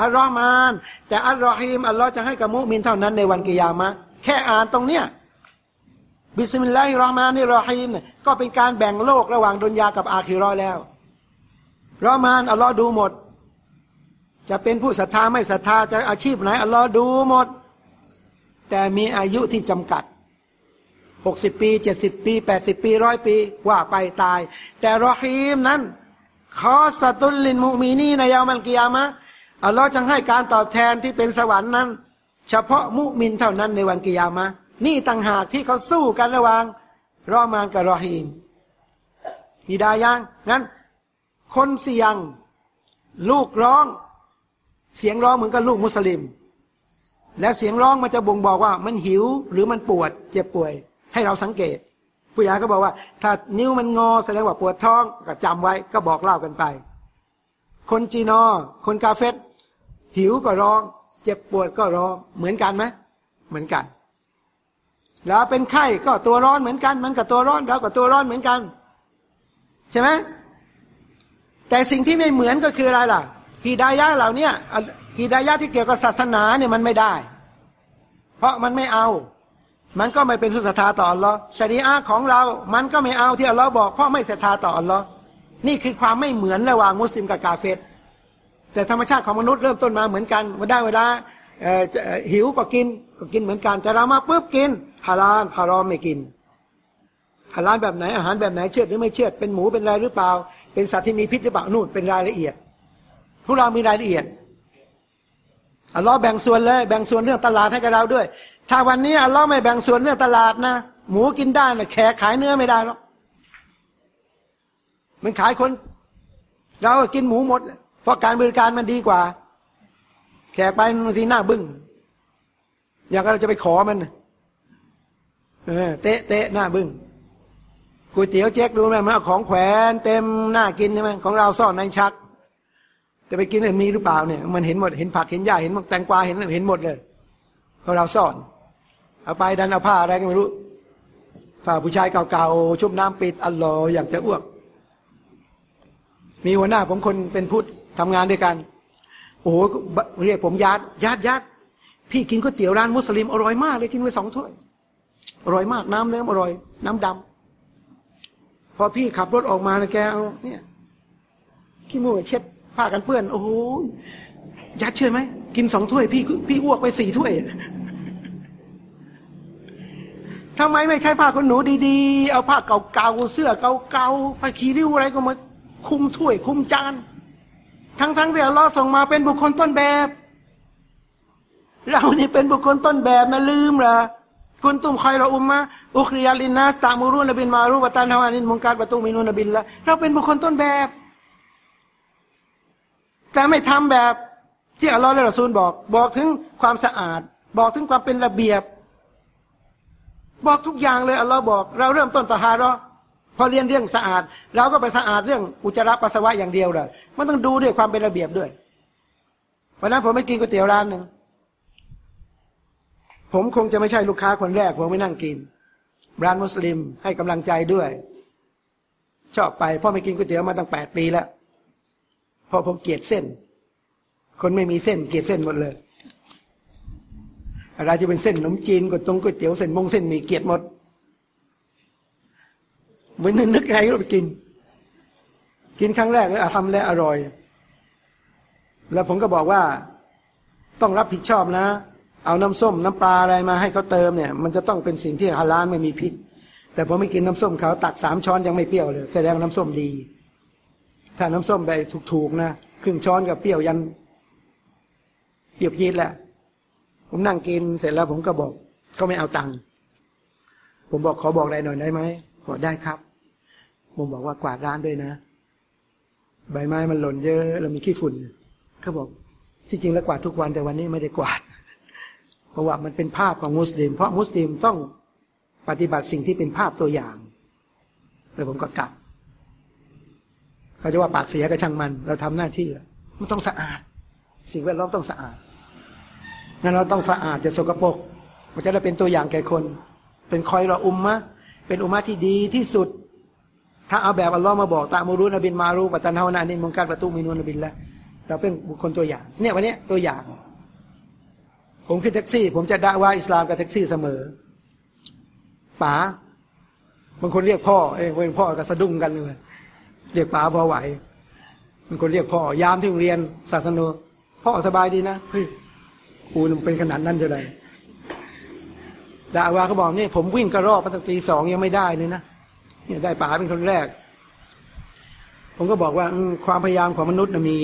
الرحمن แต่الرحيم อัลลอฮ์จะให้กับมุมินเท่านั้นในวันกิยามะแค่อ่านตรงเนี้ย بسم الله الرحمن الرحيمเนี่ยก็เป็นการแบ่งโลกระหว่างดุนยากับอาคิรอแล้วรอมานอัลลอฮ์ดูหมด จะเป็นผู้ศรัทธาไม่ศรัทธาจะอาชีพไหนอัลลอฮ์ดูหมด แต่มีอายุที่จำกัดหกสิบปีเจ็ดสิบปีแปดสิบปีร้อยปีว่าไปตาย แต่รอฮีมนั้นขอสตุลลินมุมีนีในยามันกิยามะอัลลอฮ์จึงให้การตอบแทนที่เป็นสวรรค์นั้น เฉพาะมุมินเท่านั้นในวันกิยามะ นี่ต่างหากที่เขาสู้กันระหว่างรอมานกับรอฮีมฮิดายังงั้น คนเสียง ลูกร้อง เสียงร้องเหมือนกับลูกมุสลิม และเสียงร้องมันจะบ่งบอกว่ามันหิวหรือมันปวด เจ็บป่วย ให้เราสังเกตผู้ใหญ่ก็บอกว่า ถ้านิ้วมันงอแสดงว่าปวดท้องก็จำไว้ก็บอกเล่ากันไป คนจีนอ คนกาเฟตหิวก็ร้อง เจ็บปวดก็ร้อง เหมือนกันไหมเหมือนกัน แล้วเป็นไข้ก็ตัวร้อนเหมือนกัน มันกับตัวร้อนเรากับตัวร้อนเหมือนกัน ใช่ไหมแต่สิ่งที่ไม่เหมือนก็คืออะไรล่ะฮิดายะเหล่านี้ฮิดายะที่เกี่ยวกับศาสนาเนี่ยมันไม่ได้ เพราะมันไม่เอา มันก็ไม่เป็นสุศรัทธาต่ออัลลอฮ์ชรีอะของเรา มันก็ไม่เอาที่อัลลอฮ์บอกเพราะไม่ศรัทธาต่ออัลลอฮ์นี่คือความไม่เหมือนระหว่างมุสลิมกับกาเฟตแต่ธรรมชาติของมนุษย์เริ่มต้นมาเหมือนกันมาได้เวลาหิวก็กินก็กินเหมือนกัน แต่เรามาปุ๊บกิน ฮาลาลฮารอมไม่กินฮาลาลแบบไหนอาหารแบบไหนเชื่อหรือไม่เชื่อเป็นหมูเป็นอะไรหรือเปล่า เป็นสัตว์ที่มีพิษหรือเปล่านู่นเป็นรายละเอียดพวกเรามีรายละเอียดอัลลอฮ์แบ่งส่วนเลยแบ่งส่วนเรื่องตลาดให้กับเราด้วย ถ้าวันนี้อัลลอฮ์ไม่แบ่งส่วนเรื่องตลาดนะ หมูกินได้นะแขกขายเนื้อไม่ได้หรอกมันขายคน เราก็กินหมูหมด เพราะการบริการมันดีกว่า แขกไปบางทีหน้าบึ้งอย่างเราจะไปขอมัน เออเตะเตะหน้าบึ้งก๋วยเตี๋ยวเจ๊กดูไหมมันเอาของแขวนเต็มหน้ากินใช่ไหมของเราซ่อนในชัก จะไปกินมีหรือเปล่าเนี่ย มันเห็นหมดเห็นผักเห็นหญ้าเห็นแตงกวาเห็นเห็นหมดเลยเพราะเราซ่อน เอาไปดันเอาผ้าอะไรก็ไม่รู้ผ้าผู้ชายเก่าๆชุบน้ำปิดอัลลอฮ์อยากจะอ้วก มีหัวหน้าผมคนเป็นพุทธทำงานด้วยกัน โอ้โหเรียกผมญาติญาติญาติพี่กินก๋วยเตี๋ยวร้านมุสลิมอร่อยมากเลยกินไปสองถ้วย อร่อยมากน้ำเนื้ออร่อย น้ำดำพอพี่ขับรถออกมานะแกเอาเนี่ยขี้มูกเช็ดผ้ากันเปื้อน โอ้โหยัดเชื่อไหมกินสองถ้วยพี่พี่อ้วกไปสี่ถ้วยทำไมไม่ใช้ผ้าขนหนูดีๆ เอาผ้าเก่าๆเสื้อเก่าๆผ้าขี้ริ้วอะไรก็มาคุมถ้วย คุมจาน ทั้งๆที่อัลลอฮ์ส่งมาเป็นบุคคลต้นแบบ เรานี่เป็นบุคคลต้นแบบนะลืมเหรอ คุณตุมคอยเราอุมมะอุคริยาลินนาสตามูรุนบินมารุวตันฮาวานินมุงการประตูมินุนบินละเราเป็นบุคคลต้นแบบ แต่ไม่ทำแบบที่อัลลอฮ์และรอซูลบอก บอกถึงความสะอาด บอกถึงความเป็นระเบียบ บอกทุกอย่างเลยอัลลอฮ์บอก เราเริ่มต้นต่อฮารอพอเรียนเรื่องสะอาด เราก็ไปสะอาดเรื่องอุจจาระปัสสาวะอย่างเดียวเลยมันต้องดูด้วยความเป็นระเบียบด้วยวันนั้นผมไม่กินก๋วยเตี๋ยวร้านหนึ่ง ผมคงจะไม่ใช่ลูกค้าคนแรกผมไม่นั่งกิน ร้านมุสลิมให้กำลังใจด้วย ชอบไปพราะไม่กินก๋วยเตี๋ยวมาตั้งแปดปีแล้วพราะผมเกลียดเส้น คนไม่มีเส้นเกลียดเส้นหมดเลยอะไรจะเป็นเส้นขนมจีนก๋วยตงก๋วยเตี๋ยวเส้นมงเส้นมีเกลียดหมดวันนึกนึกไงก็ไปกิน กินครั้งแรกแล้วทำแล้วอร่อย แล้วผมก็บอกว่า ต้องรับผิดชอบนะ เอาน้ำส้มน้ำปลาอะไรมาให้เขาเติมเนี่ย มันจะต้องเป็นสิ่งที่ฮาลาลไม่มีพิษ แต่ผมไม่กินน้ำส้มเขาตักสามช้อนยังไม่เปรี้ยวเลยแสดงน้ำส้มดี ถ้าน้ำส้มไปถูกๆนะครึ่งช้อนกับเปรี้ยวยัน เปรี้ยวยีดแหละผมนั่งกินเสร็จแล้วผมก็บอกเขาไม่เอาตังค์ผมบอกขอบอกอะไรหน่อยได้ไหมบอกได้ครับ ผมบอกว่ากวาดร้านด้วยนะ ใบไม้มันหล่นเยอะแล้วมีขี้ฝุ่นเขาบอกที่จริงแล้วกวาดทุกวันแต่วันนี้ไม่ได้กวาด เพราะว่ามันเป็นภาพของมุสลิม เพราะมุสลิมต้องปฏิบัติสิ่งที่เป็นภาพตัวอย่างแล้วผมก็กลับเขาจะว่าปากเสียก็ช่างมัน เราทำหน้าที่มันต้องสะอาด สิ่งแวดล้อมต้องสะอาดงั้นเราต้องสะอาดจะสกปรกมันจะได้เป็นตัวอย่างแก่คน เป็นคอยรออุมมะเป็นอุมมะที่ดีที่สุด ถ้าเอาแบบอัลลอฮ์มาบอกตามูรุนบินมารูปัตันฮาวนานินมุงการประตูมินุนบินละเราเป็นบุคคลตัวอย่าง เนี่ยวันนี้ตัวอย่าง ผมขึ้นแท็กซี่ ผมจะด่าว่าอิสลามกับแท็กซี่เสมอป๋าบางคนเรียกพ่อเอ้ยพ่อกับสะดุ้งกันเลยเรียกป๋าพอไหวมันคนเรียกพ่อยามที่โรงเรียนศาสนาพ่อสบายดีนะเฮ้ยกูนเป็นขนาดนั้นจะได้ดาวาเขาบอกนี่ผมวิ่งกระรอกมาตั้งตีสองยังไม่ได้เลยนะเนี่ยได้ป๋าเป็นคนแรก ผมก็บอกว่าความพยายามของมนุษย์นะมี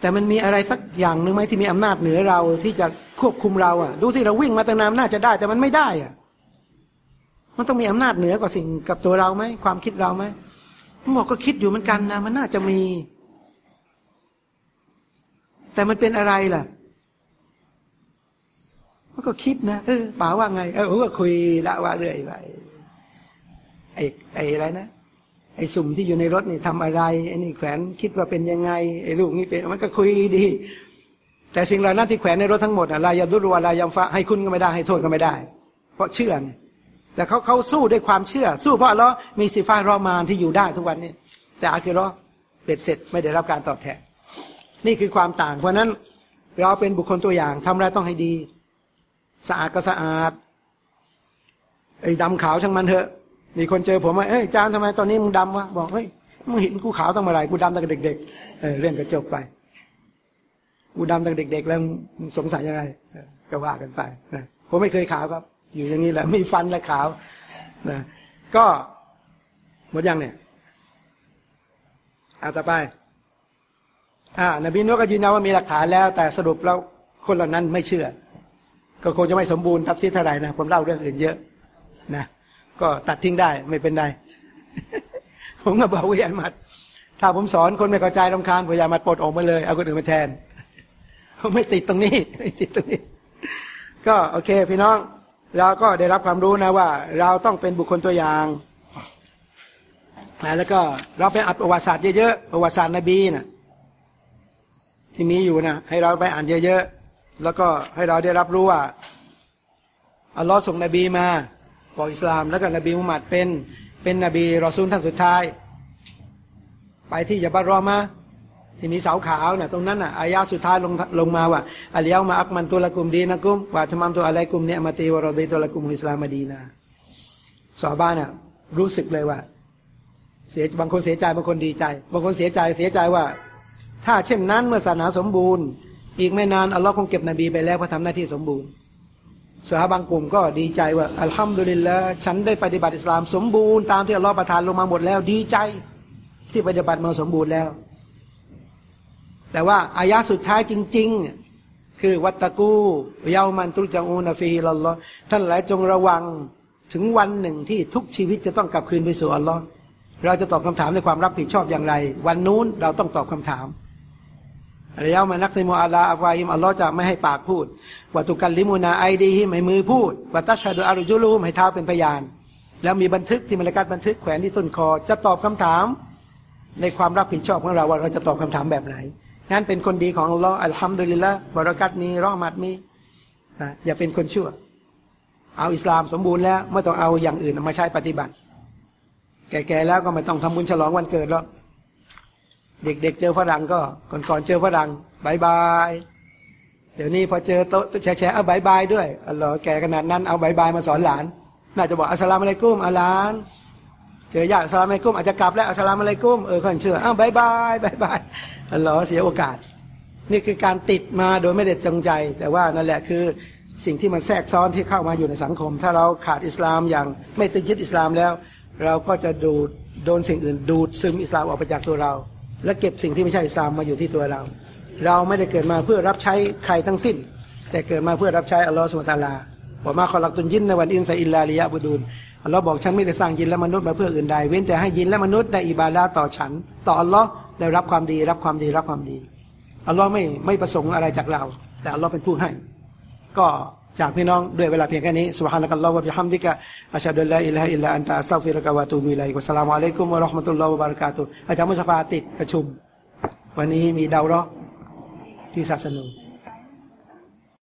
แต่มันมีอะไรสักอย่างหนึ่งไหมที่มีอำนาจเหนือเราที่จะควบคุมเราอะ ดูสิเราวิ่งมาตั้งนานน่าจะได้ แต่มันไม่ได้อะ มันต้องมีอำนาจเหนือกว่าสิ่งกับตัวเราไหมความคิดเราไหมผมบอกก็คิดอยู่เหมือนกันนะมันน่าจะมี แต่มันเป็นอะไรล่ะมันก็คิดนะเออป๋าว่าไงเออผมก็คุยละว่าเรื่อยไปไอ้ไอ้อะไรนะ ไอ้สุ่มที่อยู่ในรถนี่ทำอะไรไอ้นี่แขวนคิดว่าเป็นยังไงไอ้ลูกนี่เป็นมันก็คุยดี แต่สิ่งเหล่านั้นที่แขวนในรถทั้งหมดอะไรยาดุรวลายามฟ้าให้คุณก็ไม่ได้ให้โทษก็ไม่ได้ เพราะเชื่อไงแต่เขาเขาสู้ด้วยความเชื่อ สู้เพราะเรามีสิฟ้ารอมานที่อยู่ได้ทุกวันนี้ แต่อาคิรอเบ็ดเสร็จไม่ได้รับการตอบแทนนี่คือความต่าง เพราะนั้นเราเป็นบุคคลตัวอย่างทำอะไรต้องให้ดี สะอาดก็สะอาดไอ้ดำขาวช่างมันเถอะ มีคนเจอผมว่าเอ้ยจานทำไมตอนนี้มึงดำวะบอกเฮ้ยมึงเห็นกูขาวตั้งเมื่อไหร่กูดำตั้งแต่เด็กๆเออเรื่องก็จบไปกูดำตั้งเด็ก ๆ แล้วสงสัยยังไงก็ว่ากันไปนะผมไม่เคยขาวครับ อยู่อย่างนี้แหละม่ฟันและขาวนะก็หมดยังเนี่ยอาต่อไปอ่านบีนุก็ยืนยันว่ามีหลักฐานแล้ว แต่สรุปแล้วคนเหล่านั้นไม่เชื่อ ก็คงจะไม่สมบูรณ์ทับซีเท่าไหร่นะผมเล่าเรื่องอื่นเยอะนะ ก็ตัดทิ้งได้ไม่เป็นไรผมก็บอกวิญญาณมัดถ้าผมสอนคนไม่เข้าใจรำคาญวิญญาณมัดปลดออกมาเลยเอาคนอื่นมาแทนเขาไม่ติดตรงนี้ไม่ติดตรงนี้ ก็โอเค พี่น้อง เราก็ได้รับความรู้นะว่า เราต้องเป็นบุคคลตัวอย่างแล้วก็เราไปอ่านประวัติศาสตร์เยอะๆประวัติศาสตร์นบีนะที่มีอยู่นะให้เราไปอ่านเยอะๆแล้วก็ให้เราได้รับรู้ว่าอัลลอฮ์ส่งนบีมา บอกอิสลาม แล้วก็นบีมุฮัมมัดเป็นเป็นนบีรอซูลท่านสุดท้าย ไปที่ยาบารอมาที่มีเสาขาวเนี่ยตรงนั้นอะอายาสุดท้ายลงลงมาว่าอัลยามาอักมันตุลกุมดีนะกุมว่าทมัมตัวอะไรกุมเนี่ยมาตีวรดีตุลกุมอิสลามดีนาสอบ้านอะรู้สึกเลยว่า เสียบางคนเสียใจบางคนดีใจ บางคนเสียใจเสียใจว่า ถ้าเช่นนั้นเมื่อศาสนาสมบูรณ์ อีกไม่นานอัลลอฮ์คงเก็บนบีไปแล้วเพราะทำหน้าที่สมบูรณ์ สหบางกลุ่มก็ดีใจว่าอัลฮัมดุลิลละฉันได้ปฏิบัติอิสลามสมบูรณ์ตามที่อัลลอฮ์ประทานลงมาหมดแล้วดีใจที่ปฏิบัติมาสมบูรณ์แล้ว แต่ว่าอายะสุดท้ายจริง ๆ คือวัตตะกูเยามันตุจังอูนฟีลลอท่านหลายจงระวังถึงวันหนึ่งที่ทุกชีวิตจะต้องกลับคืนไปสู่อัลลอฮ์เราจะตอบคำถามในความรับผิดชอบอย่างไร วันนู้นเราต้องตอบคำถาม อะไร اليوم نختم على أفواههم อัลลอฮ์จะไม่ให้ปากพูดوتكلمنا أيديهمให้มือพูดوتشهد أرجلهمให้เท้าเป็นพยาน แล้วมีบันทึกที่มรรคบันทึกแขวนที่ต้นคอ จะตอบคำถาม ในความรับผิดชอบของเราว่าเราจะตอบคำถามแบบไหนนั้นเป็นคนดีของอัลลอฮ์الحمد للهบรากัดมีรอมัดมีนะอย่าเป็นคนชั่ว เอาอิสลามสมบูรณ์แล้วไม่ต้องเอาอย่างอื่นมาใช้ปฏิบัติ แก่ๆแล้วก็ไม่ต้องทำบุญฉลองวันเกิดแล้ว เด็กๆเจอฝรั่งก็ก่อนๆเจอฝรั่ง bye bye เดี๋ยวนี้พอเจอโต๊ะแฉะเอา bye bye ด้วยอัลลอฮฺแก่ขนาดนั้นเอา bye bye มาสอนหลาน น่าจะบอก السلام عليكم อัลลาน เจอญาติ السلام عليكم อาจจะกลับแล้ว السلام عليكم เออคนเชื่ออ้าว bye bye bye bye อัลลอฮฺเสียโอกาส นี่คือการติดมาโดยไม่ได้จงใจ แต่ว่านั่นแหละคือสิ่งที่มันแทรกซ้อนที่เข้ามาอยู่ในสังคม ถ้าเราขาดอิสลามอย่างไม่ตึงยึดอิสลามแล้ว เราก็จะดูดโดนสิ่งอื่นดูดซึมอิสลามออกไปจากตัวเรา และเก็บสิ่งที่ไม่ใช่อิสลามมาอยู่ที่ตัวเรา เราไม่ได้เกิดมาเพื่อรับใช้ใครทั้งสิ้น แต่เกิดมาเพื่อรับใช้อัลลอฮฺสุลตาลาบอกมาขอลักตุนยินในวันอินไซอิลลาลิยะบุดูนอัลลอฮ์บอกฉันไม่ได้สร้างยินและมนุษย์มาเพื่ออื่นใด เว้นแต่ให้ญินและมนุษย์ได้อิบาดาต่อฉัน ต่ออัลลอฮ์ได้รับความดีรับความดีรับความดีอัลลอฮ์ไม่ไม่ประสงค์อะไรจากเรา แต่อัลลอฮ์เป็นผู้ให้ ก็ จากพี่น้องด้วยเวลาเพียงแค่นี้سبحانك اللهم وبحمدك أشهد أن لا إله إلا أنت أستغفرك وأتوب إليك والسلام عليكم ورحمة الله وبركاته อาจารย์มุสฟาติดประชุม วันนี้มีดาวร้อที่ศาสนา